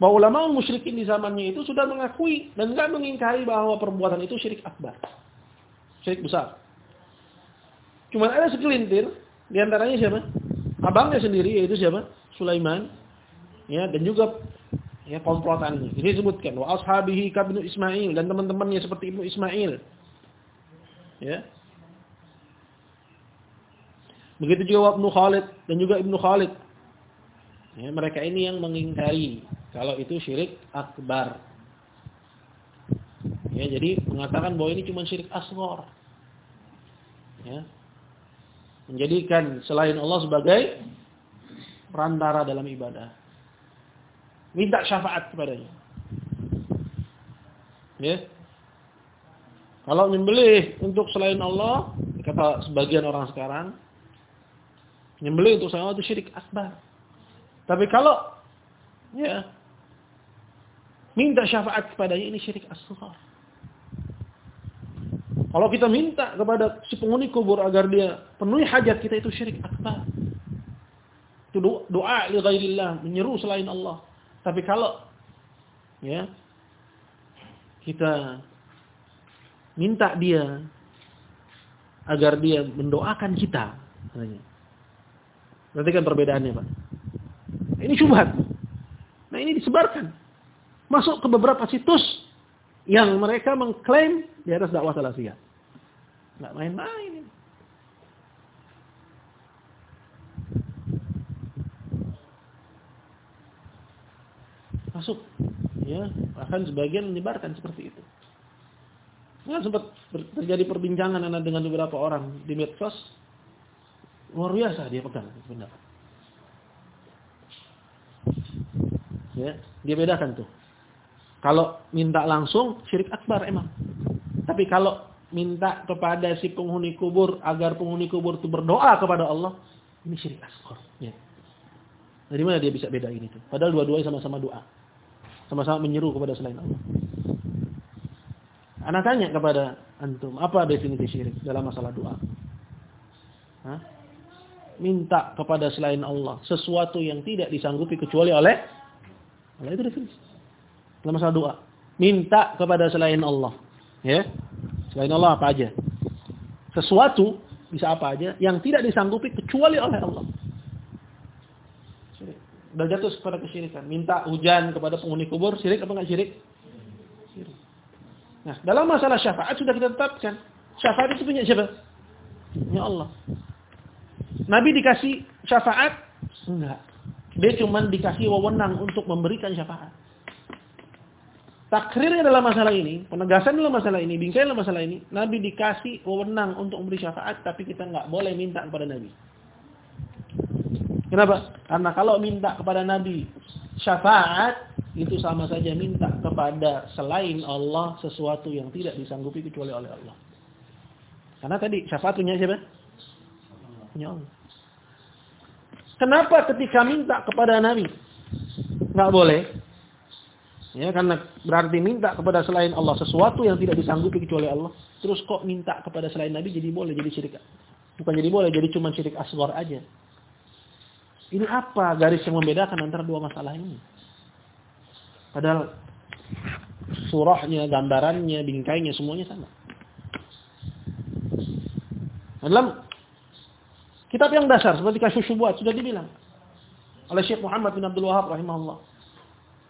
Bahwa ulama musyrikin di zamannya itu sudah mengakui dan enggak mengingkari bahwa perbuatan itu syirik akbar. Syirik besar. Cuma ada segelintir di antaranya siapa? Abangnya sendiri yaitu siapa? Sulaiman. Ya, dan juga ya komplotannya. Ini disebutkan wa ashabihi kabnu Ismail dan teman-temannya seperti Ibnu Ismail. Ya. Begitu juga Ibnu Khalid dan juga Ibnu Khalid. Ya, mereka ini yang mengingkari kalau itu syirik akbar. Ya, jadi mengatakan bahwa ini cuma syirik asghar. Ya. Menjadikan selain Allah sebagai perantara dalam ibadah. Minta syafaat kepadanya. Ya. Kalau menyembelih untuk selain Allah, kata sebagian orang sekarang, menyembelih untuk selain Allah itu syirik akbar. Tapi kalau ya minta syafaat kepadanya ini syirik asghar. Kalau kita minta kepada si penghuni kubur agar dia penuhi hajat kita itu syirik akbar. Itu doa li ghairillah, menyeru selain Allah. Tapi kalau ya kita minta dia agar dia mendoakan kita, Berarti kan perbedaannya, Pak. Ini syubhat. Nah, ini disebarkan masuk ke beberapa situs yang mereka mengklaim di atas dakwah salafiyah. Enggak main-main Masuk. Ya, bahkan sebagian menyebarkan seperti itu. Nah, sempat terjadi perbincangan anak dengan beberapa orang di medsos. Luar biasa dia pegang benar. Ya, dia bedakan tuh. Kalau minta langsung syirik akbar emang. Tapi kalau minta kepada si penghuni kubur agar penghuni kubur itu berdoa kepada Allah, ini syirik asghar. Ya. Dari mana dia bisa beda ini tuh? Padahal dua-duanya sama-sama doa. Sama-sama menyeru kepada selain Allah. Anak tanya kepada antum, apa definisi syirik dalam masalah doa? Hah? Minta kepada selain Allah sesuatu yang tidak disanggupi kecuali oleh Allah itu definisi dalam masalah doa. Minta kepada selain Allah. Ya. Selain Allah apa aja. Sesuatu bisa apa aja yang tidak disanggupi kecuali oleh Allah. Sudah jatuh kepada kesyirikan. Minta hujan kepada penghuni kubur, syirik apa enggak syirik? Nah, dalam masalah syafaat sudah kita tetapkan. Syafaat itu punya siapa? Punya Allah. Nabi dikasih syafaat? Enggak. Dia cuma dikasih wewenang untuk memberikan syafaat takrirnya dalam masalah ini, penegasan dalam masalah ini, bingkai dalam masalah ini, Nabi dikasih wewenang untuk memberi syafaat, tapi kita nggak boleh minta kepada Nabi. Kenapa? Karena kalau minta kepada Nabi syafaat, itu sama saja minta kepada selain Allah sesuatu yang tidak disanggupi kecuali oleh Allah. Karena tadi syafaat punya siapa? Punya Allah. Kenapa ketika minta kepada Nabi nggak boleh? Ya, karena berarti minta kepada selain Allah sesuatu yang tidak disanggupi kecuali Allah. Terus kok minta kepada selain Nabi jadi boleh jadi syirik. Bukan jadi boleh, jadi cuma syirik asghar aja. Ini apa garis yang membedakan antara dua masalah ini? Padahal surahnya, gambarannya, bingkainya semuanya sama. Dalam kitab yang dasar seperti kasus syubhat sudah dibilang oleh Syekh Muhammad bin Abdul Wahab rahimahullah.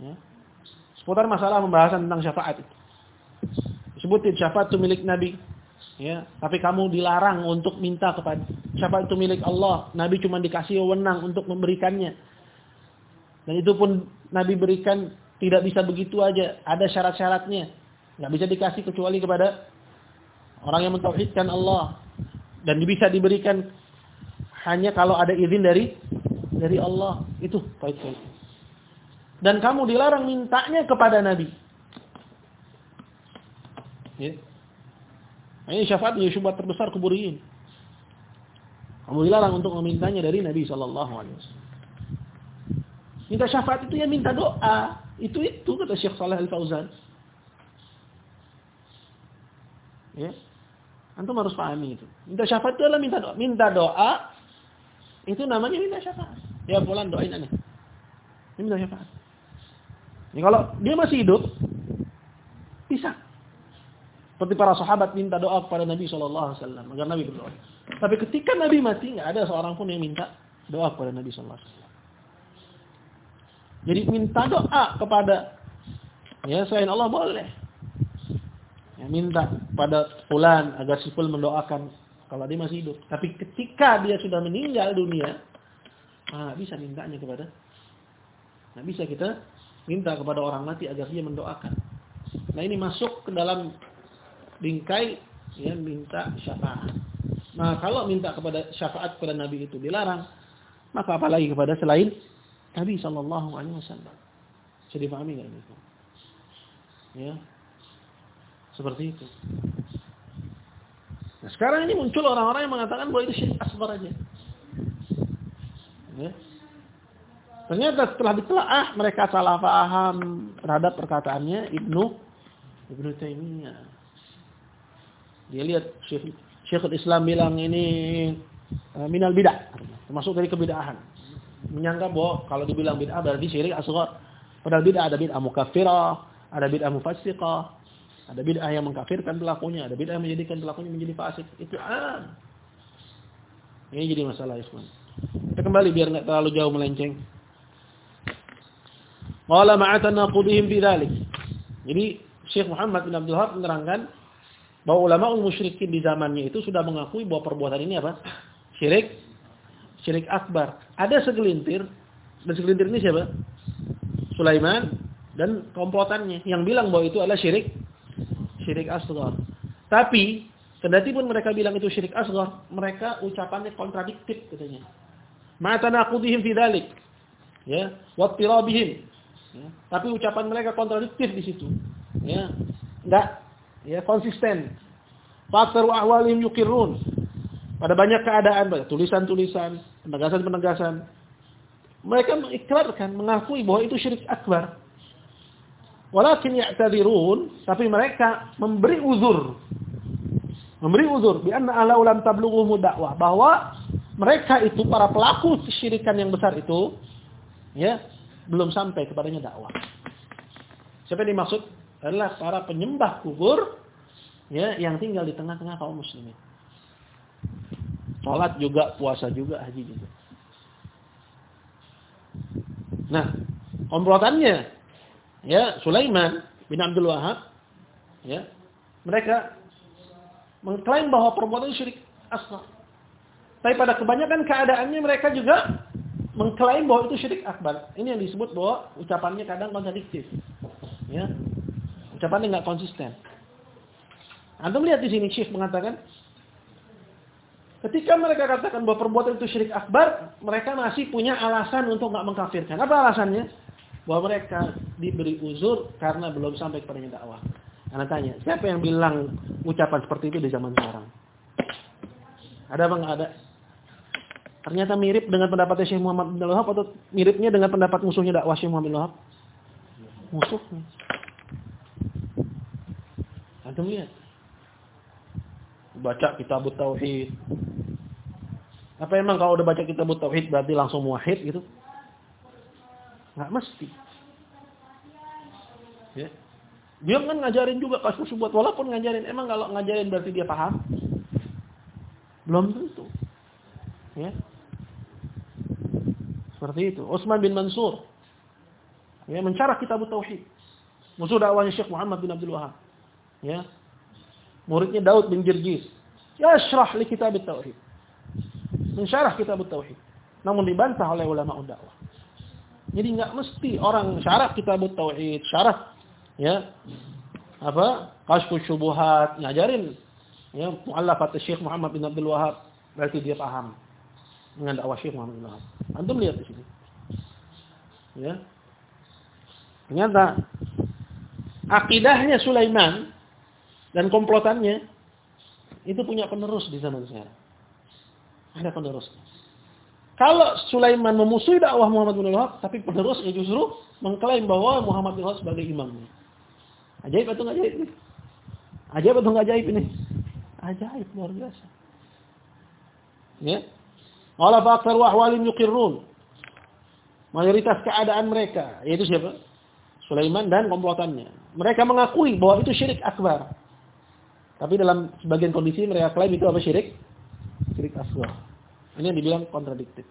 Ya seputar masalah pembahasan tentang syafaat itu. Sebutin syafaat itu milik Nabi. Ya, tapi kamu dilarang untuk minta kepada syafaat itu milik Allah. Nabi cuma dikasih wewenang untuk memberikannya. Dan itu pun Nabi berikan tidak bisa begitu aja, ada syarat-syaratnya. Nggak bisa dikasih kecuali kepada orang yang mentauhidkan Allah dan bisa diberikan hanya kalau ada izin dari dari Allah. Itu baik-baik dan kamu dilarang mintanya kepada Nabi. Ya. Ini syafaat yang syubhat terbesar kuburiin. Kamu dilarang untuk memintanya dari Nabi Shallallahu Alaihi Wasallam. Minta syafaat itu ya minta doa. Itu itu kata Syekh Saleh Al Fauzan. Ya. Antum harus pahami itu. Minta syafaat itu adalah minta doa. Minta doa itu namanya minta syafaat. Ya bulan doain aneh. Ini minta syafaat. Ini kalau dia masih hidup. Seperti para sahabat minta doa kepada Nabi Wasallam agar Nabi berdoa. Tapi ketika Nabi mati, nggak ada seorang pun yang minta doa kepada Nabi Wasallam. Jadi minta doa kepada ya selain Allah boleh. Ya, minta pada fulan agar si fulan mendoakan kalau dia masih hidup. Tapi ketika dia sudah meninggal dunia, ah, bisa mintanya kepada Nah, bisa kita minta kepada orang mati agar dia mendoakan. Nah, ini masuk ke dalam bingkai ya minta syafaat. Nah, kalau minta kepada syafaat kepada Nabi itu dilarang, maka apalagi kepada selain Nabi Shallallahu Alaihi Wasallam. Bisa dipahami nggak ini? Ya, seperti itu. Nah, sekarang ini muncul orang-orang yang mengatakan bahwa itu syirik asbar aja. Ya. Ternyata setelah ditelaah mereka salah paham terhadap perkataannya Ibnu Ibnu Taimiyah. Dia lihat Syekh, Syekhul Islam bilang ini uh, minal bid'ah, termasuk dari kebidahan. Menyangka bahwa kalau dibilang bid'ah berarti syirik asghar. Padahal bid'ah ada bid'ah mukaffirah, ada bid'ah mufassiqah, ada bid'ah yang mengkafirkan pelakunya, ada bid'ah yang menjadikan pelakunya menjadi fasik. Itu ah. Ini jadi masalah Islam. Kita kembali biar nggak terlalu jauh melenceng. Qala ma'atana qudihim bidzalik. Jadi Syekh Muhammad bin Abdul Wahab menerangkan bahwa ulama musyrikin di zamannya itu sudah mengakui bahwa perbuatan ini apa? Syirik syirik akbar. Ada segelintir dan segelintir ini siapa? Sulaiman dan komplotannya yang bilang bahwa itu adalah syirik syirik asghar. Tapi kendati pun mereka bilang itu syirik asghar, mereka ucapannya kontradiktif katanya. Ma tanaqudihim fi dzalik. Ya, wa tirabihim. Ya, tapi ucapan mereka kontradiktif di situ. Ya, enggak ya konsisten. Faktor ahwalim yukirun. Pada banyak keadaan, tulisan-tulisan, penegasan-penegasan. Mereka mengikrarkan, mengakui bahwa itu syirik akbar. Walakin ya'tadirun, tapi mereka memberi uzur. Memberi uzur. Bianna ala ulam tablughumu dakwah. Bahwa mereka itu, para pelaku kesyirikan yang besar itu, ya belum sampai kepadanya dakwah. Siapa yang dimaksud? Adalah para penyembah kubur ya yang tinggal di tengah-tengah kaum muslimin. Salat juga, puasa juga, haji juga. Nah, komplotannya ya Sulaiman bin Abdul Wahab ya mereka mengklaim bahwa perbuatan syirik asghar. Tapi pada kebanyakan keadaannya mereka juga mengklaim bahwa itu syirik akbar. Ini yang disebut bahwa ucapannya kadang kontradiktif. Ya, Ucapannya nggak konsisten. Anda melihat di sini Syekh mengatakan, ketika mereka katakan bahwa perbuatan itu syirik akbar, mereka masih punya alasan untuk nggak mengkafirkan. Apa alasannya? Bahwa mereka diberi uzur karena belum sampai kepada dakwah. Anda tanya, siapa yang bilang ucapan seperti itu di zaman sekarang? Ada apa nggak ada? Ternyata mirip dengan pendapat Syekh Muhammad bin Wahab atau miripnya dengan pendapat musuhnya dakwah Syekh Muhammad bin Wahab? Musuhnya. Antum. Baca kitab tauhid. Apa emang kalau udah baca kitab tauhid berarti langsung muahid gitu? Enggak mesti. Ya. Dia kan ngajarin juga kasus buat walaupun ngajarin emang kalau ngajarin berarti dia paham? Belum tentu. Ya. Seperti itu. Utsman bin Mansur ya mencarah kitab tauhid. Musuh dakwahnya Syekh Muhammad bin Abdul Wahab ya. Muridnya Daud bin Jirjis yashrah li kitab tauhid mensyarah kitab tauhid namun dibantah oleh ulama dakwah jadi nggak mesti orang syarah kitab tauhid syarah ya apa kasfu syubuhat ngajarin ya muallafat Syekh Muhammad bin Abdul Wahab berarti dia paham dengan dakwah Syekh Muhammad bin Wahab antum lihat di sini. Ya. Ternyata akidahnya Sulaiman dan komplotannya itu punya penerus di zaman sekarang. Ada penerus. Kalau Sulaiman memusuhi dakwah Muhammad bin Wahab, tapi penerusnya justru mengklaim bahwa Muhammad bin Wahab sebagai imamnya. Ajaib atau nggak ajaib ini? Ajaib atau nggak ajaib ini? Ajaib luar biasa. Ya. Wala faktar wahwalim yukirun. Mayoritas keadaan mereka, yaitu siapa? Sulaiman dan komplotannya. Mereka mengakui bahwa itu syirik akbar. Tapi dalam sebagian kondisi mereka klaim itu apa syirik? Syirik asghar. Ini yang dibilang kontradiktif.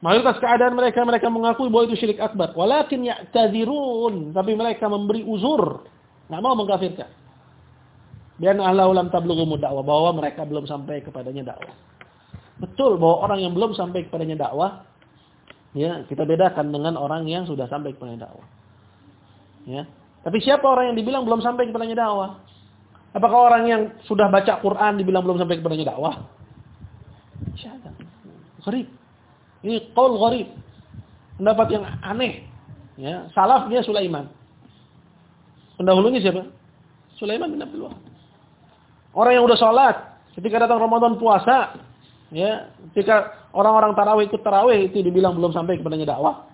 Mayoritas keadaan mereka mereka mengakui bahwa itu syirik akbar. Walakin ya'tadzirun, tapi mereka memberi uzur, enggak mau mengkafirkan. Biar Allah ulam tablughu dakwah bahwa mereka belum sampai kepadanya dakwah. Betul bahwa orang yang belum sampai kepadanya dakwah ya, kita bedakan dengan orang yang sudah sampai kepadanya dakwah. Ya. Tapi siapa orang yang dibilang belum sampai kepadanya dakwah? Apakah orang yang sudah baca Quran dibilang belum sampai kepadanya dakwah? Siapa? Gharib. Ini qaul gharib. Pendapat yang aneh. Ya, salafnya Sulaiman. Pendahulunya siapa? Sulaiman bin Abdul Wahab. Orang yang udah sholat, ketika datang Ramadan puasa, ya, ketika orang-orang tarawih ikut tarawih itu dibilang belum sampai kepadanya dakwah.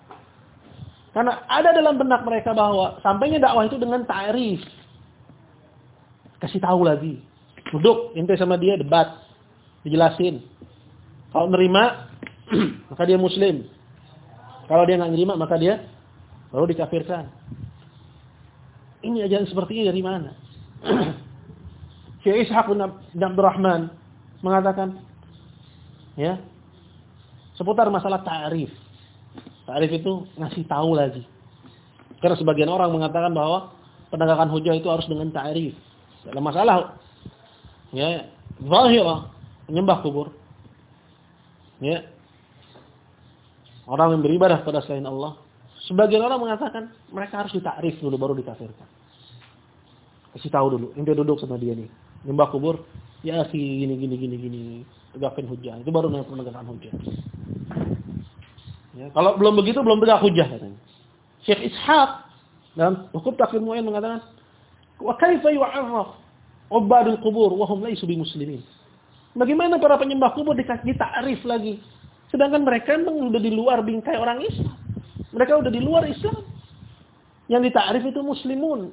Karena ada dalam benak mereka bahwa sampainya dakwah itu dengan ta'rif. Kasih tahu lagi. Duduk, inti sama dia debat. Dijelasin. Kalau nerima, maka dia muslim. Kalau dia nggak nerima, maka dia baru dikafirkan. Ini ajaran seperti ini dari mana? Syekh Ishaq bin Abdul Rahman mengatakan ya seputar masalah ta'rif. Ta'rif itu ngasih tahu lagi. Karena sebagian orang mengatakan bahwa penegakan hujah itu harus dengan ta'rif. Dalam masalah ya zahirah menyembah kubur. Ya. Orang yang beribadah pada selain Allah. Sebagian orang mengatakan mereka harus ditakrif dulu baru dikafirkan. Kasih tahu dulu, ente duduk sama dia nih. Nyembah kubur, ya si gini gini gini gini. Tegakkan hujah. Itu baru namanya penegakan hujah. Ya, kalau belum begitu belum tegak hujah katanya. Syekh Ishaq dalam hukum takwil mu'in mengatakan Yu'arraf ubadul qubur wa hum laysu bimuslimin. Bagaimana para penyembah kubur dikasih ta'rif lagi? Sedangkan mereka memang sudah di luar bingkai orang Islam. Mereka sudah di luar Islam. Yang ditakrif itu muslimun.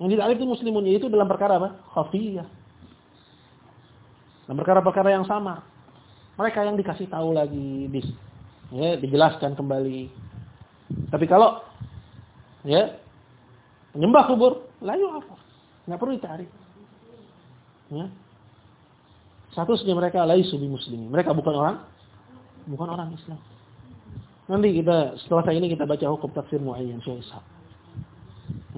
Yang ditakrif itu muslimun yaitu dalam perkara apa? Khafiyah. Dalam perkara-perkara yang sama. Mereka yang dikasih tahu lagi, di, ya, dijelaskan kembali. Tapi kalau ya. Menyembah kubur. Layu apa? Nggak perlu dicari ya. Statusnya mereka laisu bi muslimin. Mereka bukan orang bukan orang Islam. Nanti kita setelah ini kita baca hukum tafsir muayyan Syekh Ishaq.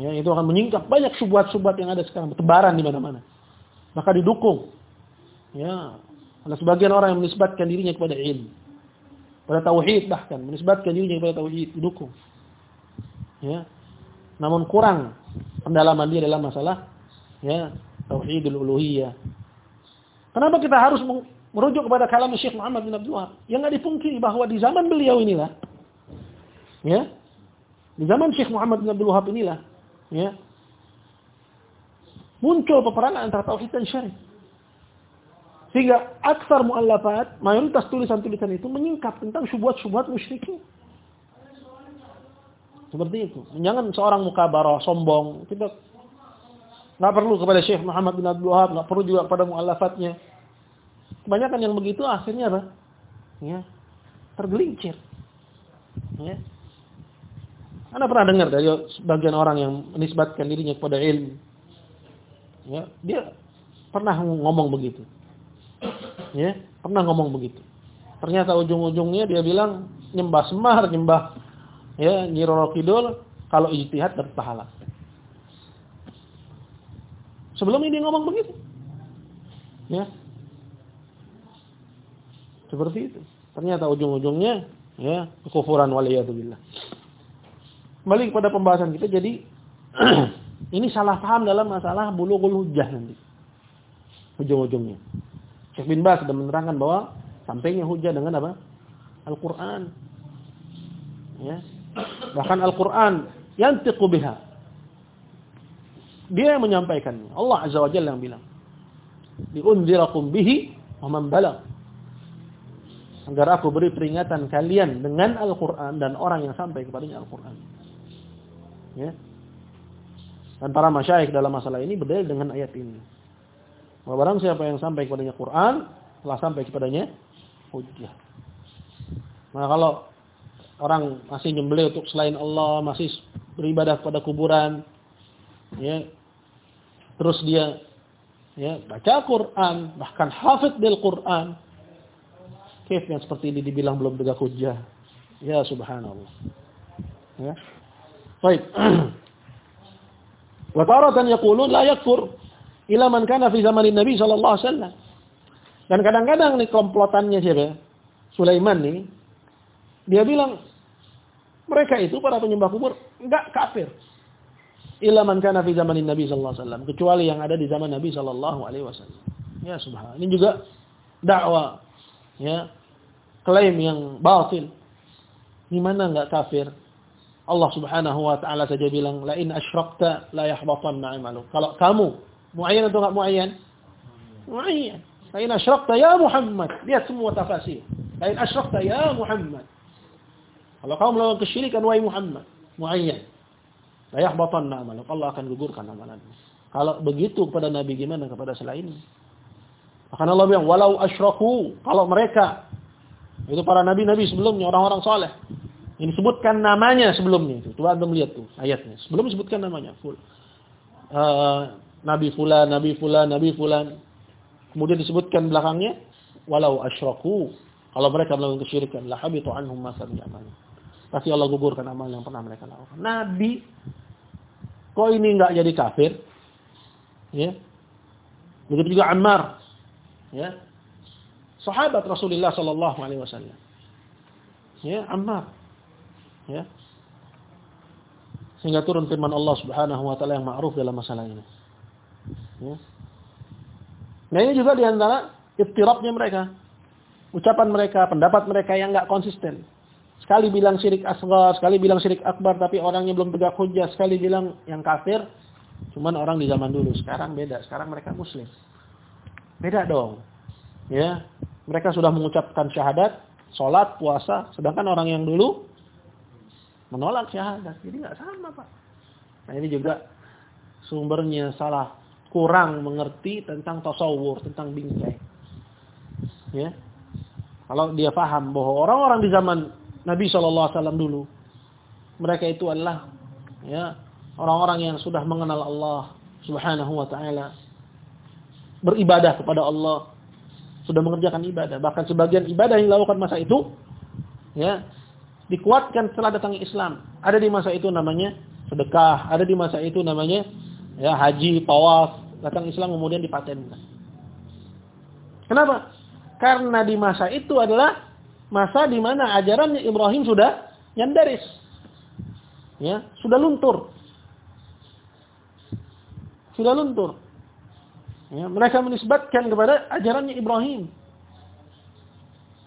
Ya itu akan menyingkap banyak subhat-subhat yang ada sekarang. Bertebaran di mana-mana. Maka didukung. Ya. Oleh sebagian orang yang menisbatkan dirinya kepada ilmu. Pada tauhid bahkan. Menisbatkan dirinya kepada tauhid. Didukung ya. Namun kurang pendalaman dia dalam masalah ya tauhidul uluhiyah. Kenapa kita harus merujuk kepada kalam Syekh Muhammad bin Abdul Wahab yang enggak dipungkiri bahwa di zaman beliau inilah ya di zaman Syekh Muhammad bin Abdul Wahab inilah ya muncul peperangan antara tauhid dan syirik. Sehingga aksar muallafat, mayoritas tulisan-tulisan itu menyingkap tentang syubhat-syubhat musyrikin. Seperti itu. Jangan seorang mukabarah sombong. Kita nggak perlu kepada Syekh Muhammad bin Abdul Wahab, nggak perlu juga kepada mualafatnya. Kebanyakan yang begitu akhirnya apa? Ya, tergelincir. Ya. Anda pernah dengar dari sebagian orang yang menisbatkan dirinya kepada ilmu. Ya, dia pernah ngomong begitu. Ya, pernah ngomong begitu. Ternyata ujung-ujungnya dia bilang nyembah semar, nyembah ya Nyi Roro Kidul kalau ijtihad dapat pahala. Sebelum ini ngomong begitu. Ya. Seperti itu. Ternyata ujung-ujungnya ya kekufuran waliyadzubillah. Kembali kepada pembahasan kita jadi ini salah paham dalam masalah bulughul hujjah nanti. Ujung-ujungnya. Syekh bin Bas sudah menerangkan bahwa sampainya hujjah dengan apa? Al-Qur'an. Ya. Bahkan Al-Quran yantiqu biha. Dia yang menyampaikannya. Allah Azza wa Jalla yang bilang. Diunzirakum bihi wa man balag. Agar aku beri peringatan kalian dengan Al-Quran dan orang yang sampai kepadanya Al-Quran. Ya. Dan para masyayikh dalam masalah ini berdalil dengan ayat ini. Bahwa barang siapa yang sampai kepadanya Quran, telah sampai kepadanya hujjah. Nah kalau orang masih nyembelih untuk selain Allah, masih beribadah pada kuburan, ya. Terus dia ya baca Quran, bahkan hafid bil Quran. Kif yang seperti ini dibilang belum tegak hujjah. Ya subhanallah. Ya. Baik. Wa taratan yaqulun la yakfur ila man kana fi zamanin Nabi sallallahu alaihi wasallam. Dan kadang-kadang nih komplotannya siapa? Sulaiman nih dia bilang mereka itu para penyembah kubur enggak kafir. Illa man kana fi zamanin Nabi sallallahu alaihi wasallam, kecuali yang ada di zaman Nabi sallallahu alaihi wasallam. Ya subhanallah. Ini juga dakwah ya klaim yang batil. Di mana enggak kafir? Allah Subhanahu wa taala saja bilang la in asyrakta la yahbatanna 'amaluk. Kalau kamu muayyan atau enggak muayyan? Muayyan. La in ya Muhammad. Lihat semua tafsir. La in ya Muhammad. Kalau kamu melakukan kesyirikan wahai Muhammad, muayyan. La 'amaluk. Allah akan gugurkan amalanmu. Kalau begitu kepada nabi gimana kepada selainnya? Akan Allah bilang walau asyraku, kalau mereka itu para nabi-nabi sebelumnya orang-orang soleh. Ini sebutkan namanya sebelumnya itu. Coba Anda melihat tuh ayatnya. Sebelum disebutkan namanya. Full. Uh, nabi fulan, nabi fulan, nabi fulan. Kemudian disebutkan belakangnya walau asyraku. Kalau mereka melakukan kesyirikan, la habitu anhum ma kanu Pasti Allah gugurkan amal yang pernah mereka lakukan. Nabi kok ini enggak jadi kafir? Ya. Begitu juga Ammar. Ya. Sahabat Rasulullah sallallahu alaihi wasallam. Ya, Ammar. Ya. Sehingga turun firman Allah Subhanahu wa taala yang ma'ruf dalam masalah ini. Ya. Nah, ini juga di antara iftirabnya mereka. Ucapan mereka, pendapat mereka yang enggak konsisten. Sekali bilang syirik asghar, sekali bilang syirik akbar, tapi orangnya belum tegak hujah. Sekali bilang yang kafir, cuman orang di zaman dulu. Sekarang beda, sekarang mereka muslim. Beda dong. Ya, mereka sudah mengucapkan syahadat, sholat, puasa, sedangkan orang yang dulu menolak syahadat. Jadi nggak sama, Pak. Nah, ini juga sumbernya salah, kurang mengerti tentang tasawur, tentang bingkai. Ya. Kalau dia paham bahwa orang-orang di zaman Nabi SAW dulu. Mereka itu adalah ya orang-orang yang sudah mengenal Allah Subhanahu wa taala. Beribadah kepada Allah, sudah mengerjakan ibadah. Bahkan sebagian ibadah yang dilakukan masa itu ya dikuatkan setelah datangnya Islam. Ada di masa itu namanya sedekah, ada di masa itu namanya ya haji, tawaf. Datang Islam kemudian dipatenkan. Kenapa? Karena di masa itu adalah masa di mana ajaran Ibrahim sudah nyandaris. Ya, sudah luntur. Sudah luntur. Ya, mereka menisbatkan kepada ajarannya Ibrahim.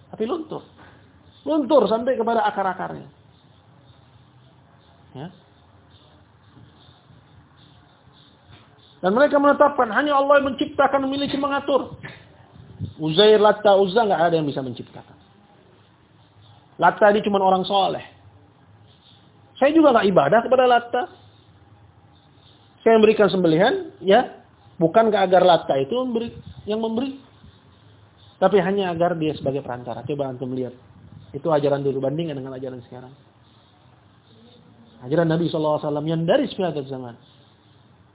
Tapi luntur. Luntur sampai kepada akar-akarnya. Ya. Dan mereka menetapkan hanya Allah yang menciptakan, memiliki, mengatur. Uzair, Latta, Uzza nggak ada yang bisa menciptakan. Latta ini cuma orang soleh. Saya juga nggak ibadah kepada Latta. Saya memberikan sembelihan, ya, bukan ke agar Latta itu memberi, yang memberi, tapi hanya agar dia sebagai perantara. Coba antum lihat. Itu ajaran dulu bandingkan dengan ajaran sekarang. Ajaran Nabi SAW yang dari sepiadat zaman.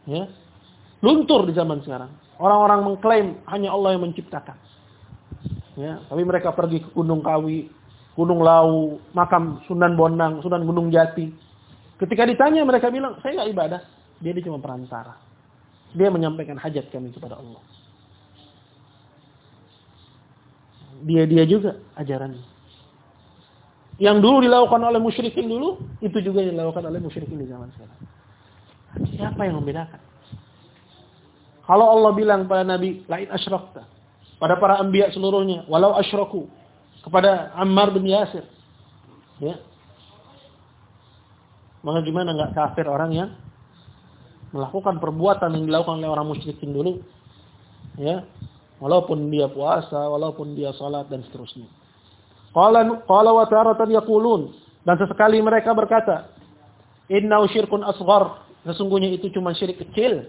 Ya. Luntur di zaman sekarang. Orang-orang mengklaim hanya Allah yang menciptakan. Ya, tapi mereka pergi ke Gunung Kawi, Gunung Lau, makam Sunan Bonang, Sunan Gunung Jati. Ketika ditanya mereka bilang, saya nggak ibadah. Dia, cuma perantara. Dia menyampaikan hajat kami kepada Allah. Dia-dia juga ajaran. Yang dulu dilakukan oleh musyrikin dulu, itu juga yang dilakukan oleh musyrikin di zaman sekarang. Siapa yang membedakan? Kalau Allah bilang pada Nabi, lain asyrakta. Pada para anbiya seluruhnya, walau asyraku kepada Ammar bin Yasir. Ya. Maka gimana nggak kafir orang yang melakukan perbuatan yang dilakukan oleh orang musyrikin dulu. Ya. Walaupun dia puasa, walaupun dia salat dan seterusnya. Qala qala wa taratan yaqulun dan sesekali mereka berkata, "Inna syirkun asghar." Sesungguhnya itu cuma syirik kecil.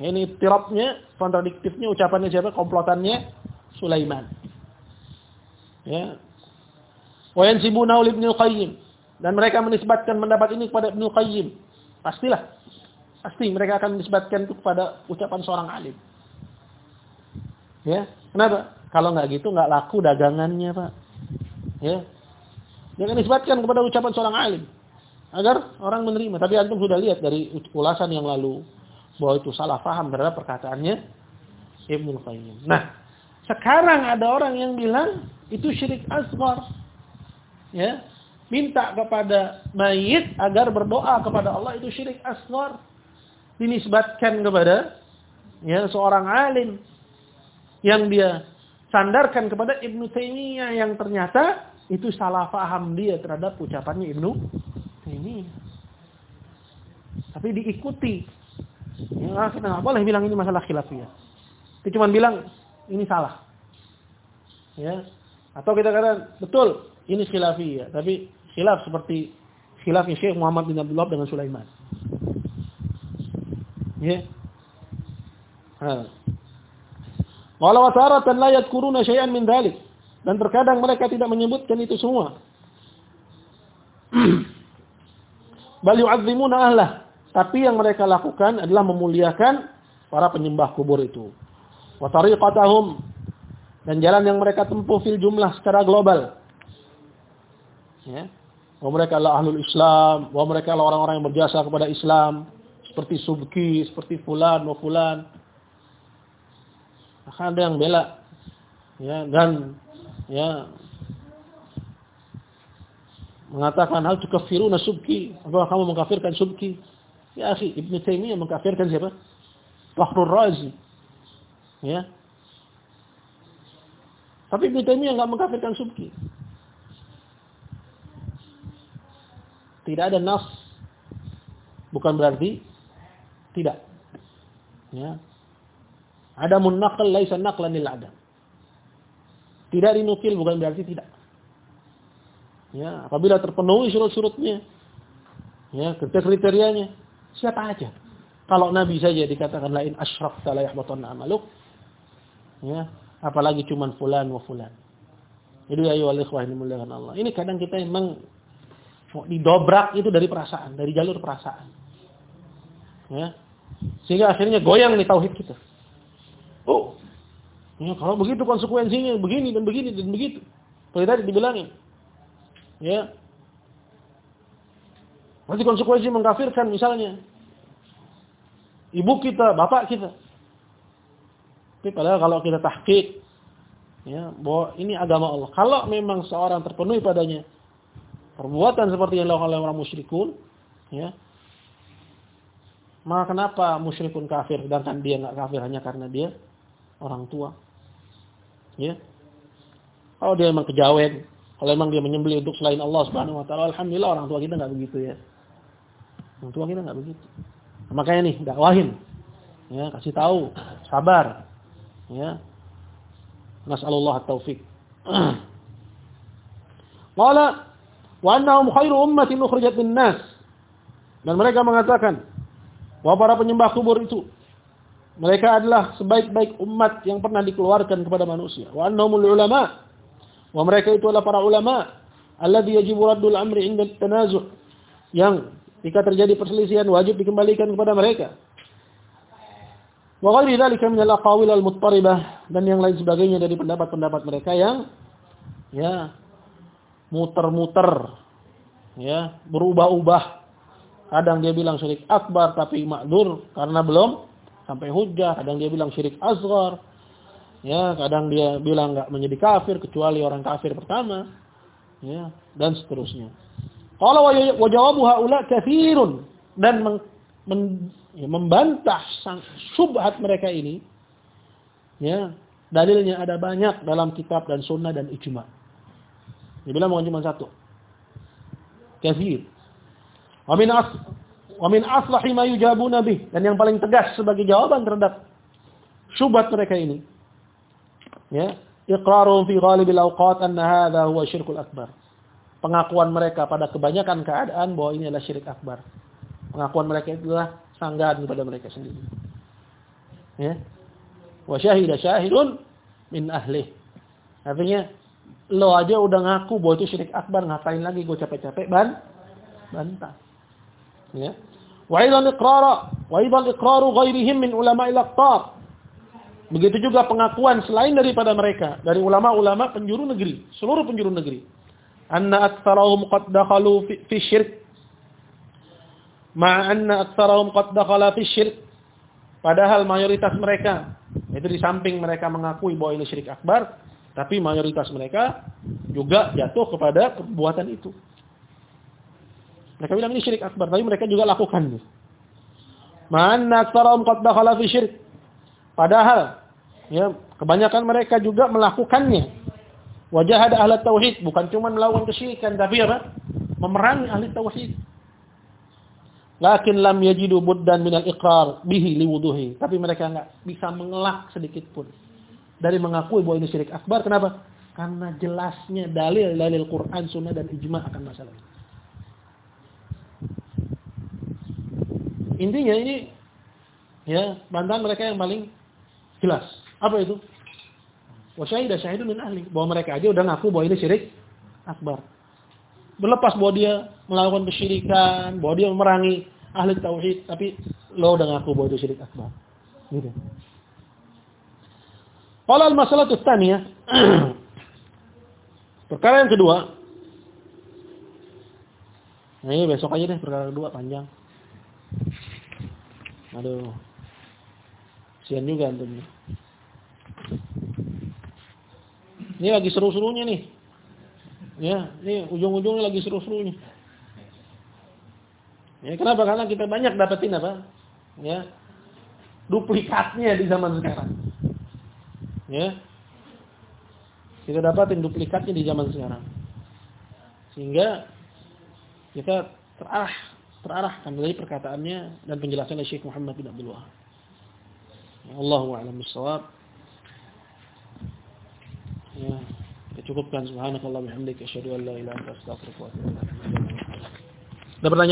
Ini tirapnya, kontradiktifnya ucapannya siapa? Komplotannya Sulaiman. Ya. Wa yansibunahu Ibnu Qayyim dan mereka menisbatkan pendapat ini kepada Ibnu Qayyim. Pastilah. Pasti mereka akan menisbatkan itu kepada ucapan seorang alim. Ya, kenapa? Kalau nggak gitu nggak laku dagangannya, Pak. Ya. Jangan nisbatkan kepada ucapan seorang alim agar orang menerima. Tapi antum sudah lihat dari ulasan yang lalu bahwa itu salah paham terhadap perkataannya Ibnu Qayyim. Nah, sekarang ada orang yang bilang itu syirik asghar. Ya. Minta kepada mayit agar berdoa kepada Allah itu syirik asghar. Dinisbatkan kepada ya seorang alim yang dia sandarkan kepada Ibnu Taimiyah yang ternyata itu salah paham dia terhadap ucapannya Ibnu ini. Tapi diikuti. Ya, kita nggak boleh bilang ini masalah khilafiyah. Kita cuma bilang ini salah. Ya. Atau kita katakan betul ini khilafiyah, tapi khilaf seperti khilafnya Syekh Muhammad bin Abdullah dengan Sulaiman. Ya. Ha. Walau taratan la yadhkuruna syai'an min dhalik. Dan terkadang mereka tidak menyebutkan itu semua. bal yu'azzimuna ahlah. Tapi yang mereka lakukan adalah memuliakan para penyembah kubur itu. Wa tariqatahum dan jalan yang mereka tempuh fil jumlah secara global. Ya. Bahwa mereka adalah ahlul Islam, bahwa mereka adalah orang-orang yang berjasa kepada Islam, seperti Subki, seperti fulan, wa fulan. Akan ada yang bela. Ya, dan ya mengatakan hal tukafiruna subki apa kamu mengkafirkan subki ya akhi Ibnu Taimiyah mengkafirkan siapa Fakhrul Razi ya tapi Ibnu Taimiyah enggak mengkafirkan subki. Tidak ada nas. Bukan berarti tidak. Ya. Ada munnaqal laisa naqlan lil adam. Tidak dinukil bukan berarti tidak. Ya, apabila terpenuhi surut-surutnya, ya, kriteria-kriterianya, siapa aja. Kalau Nabi saja dikatakan lain asyraf la yahbatanna amaluk. Ya, apalagi cuman fulan wa fulan. Jadi ayo ikhwah dimuliakan Allah. Ini kadang kita memang mau didobrak itu dari perasaan, dari jalur perasaan. Ya. Sehingga akhirnya goyang nih tauhid kita. Oh. Ya, kalau begitu konsekuensinya begini dan begini dan begitu. Seperti tadi dibilangin. Ya. Nanti konsekuensi mengkafirkan misalnya ibu kita, bapak kita. Tapi padahal kalau kita tahqiq ya, bahwa ini agama Allah. Kalau memang seorang terpenuhi padanya perbuatan seperti yang dilakukan oleh orang musyrikun, ya. Maka kenapa musyrikun kafir sedangkan dia nggak kafir hanya karena dia orang tua? Ya. Kalau dia memang kejawen, kalau memang dia menyembelih untuk selain Allah Subhanahu wa taala, alhamdulillah orang tua kita nggak begitu ya. Orang tua kita nggak begitu. Makanya nih dakwahin. Ya, kasih tahu, sabar. Ya. Nas'alullah at-taufik. Qala wa annahum khairu ummatin ukhrijat lin-nas. Dan mereka mengatakan bahwa para penyembah kubur itu mereka adalah sebaik-baik umat yang pernah dikeluarkan kepada manusia. Wa annahumul ulama Wa mereka itu adalah para ulama alladhi yajibu raddul amri inda tanazu' yang jika terjadi perselisihan wajib dikembalikan kepada mereka. Wa ghairi dzalika min al-aqawil al-muttaribah dan yang lain sebagainya dari pendapat-pendapat mereka yang ya muter-muter ya berubah-ubah. Kadang dia bilang syirik akbar tapi makdur karena belum sampai hujah, kadang dia bilang syirik asghar, Ya, kadang dia bilang nggak menjadi kafir kecuali orang kafir pertama. Ya, dan seterusnya. Kalau wa jawabu haula katsirun dan ya, membantah sang, subhat mereka ini ya, dalilnya ada banyak dalam kitab dan sunnah dan ijma. Dia bilang bukan cuma satu. Katsir. Wa min as wa min aslahi ma yujabuna bih dan yang paling tegas sebagai jawaban terhadap subhat mereka ini ya iqraruhum fi ghalibil awqat anna hadha huwa syirkul akbar pengakuan mereka pada kebanyakan keadaan bahwa ini adalah syirik akbar pengakuan mereka itulah sanggahan kepada mereka sendiri ya wa syahida syahidun min ahli artinya lo aja udah ngaku bahwa itu syirik akbar, ngapain lagi gue capek-capek ban bantah. Ya. Wa aidan iqrar, wa aidan iqraru ghairihim min ulama al-aqtar. Begitu juga pengakuan selain daripada mereka, dari ulama-ulama penjuru negeri, seluruh penjuru negeri. Anna aktsarahum qad dakhalu fi, syirk. Ma anna aktsarahum qad dakhala fi syirk. Padahal mayoritas mereka, itu di samping mereka mengakui bahwa ini syirik akbar, tapi mayoritas mereka juga jatuh kepada perbuatan itu. Mereka bilang ini syirik akbar, tapi mereka juga lakukan. Mana aktsarahum qad dakhala fi syirik. Padahal ya kebanyakan mereka juga melakukannya. Wajah ada ahli tauhid, bukan cuma melawan kesyirikan, tapi apa? Memerangi ahli tauhid. Lakin lam yajidu buddan minal iqrar bihi liwuduhi. Tapi mereka enggak bisa mengelak sedikit pun dari mengakui bahwa ini syirik akbar. Kenapa? Karena jelasnya dalil-dalil Quran, Sunnah dan ijma akan masalah. Intinya ini ya bantahan mereka yang paling jelas. Apa itu? Wa syahidah syahidun min ahli. Bahwa mereka aja udah ngaku bahwa ini syirik akbar. Berlepas bahwa dia melakukan kesyirikan, bahwa dia memerangi ahli tauhid, tapi lo udah ngaku bahwa itu syirik akbar. Gitu. Kalau masalah tsaniyah Perkara yang kedua. Nah, ini besok aja deh perkara kedua panjang. Aduh. Sian juga antum. Ini lagi seru-serunya nih. Ya, ini ujung-ujungnya lagi seru-serunya. Ya, kenapa? Karena kita banyak dapetin apa? Ya. Duplikatnya di zaman sekarang. Ya. Kita dapatin duplikatnya di zaman sekarang. Sehingga kita terarah terarahkan dari perkataannya dan penjelasan dari Syekh Muhammad bin Abdul Wahab. Allahu a'lam bissawab. Ya, kita cukupkan subhanakallah bihamdika asyhadu an la ilaha illa anta astaghfiruka wa atubu ilaik. Ada pertanyaan?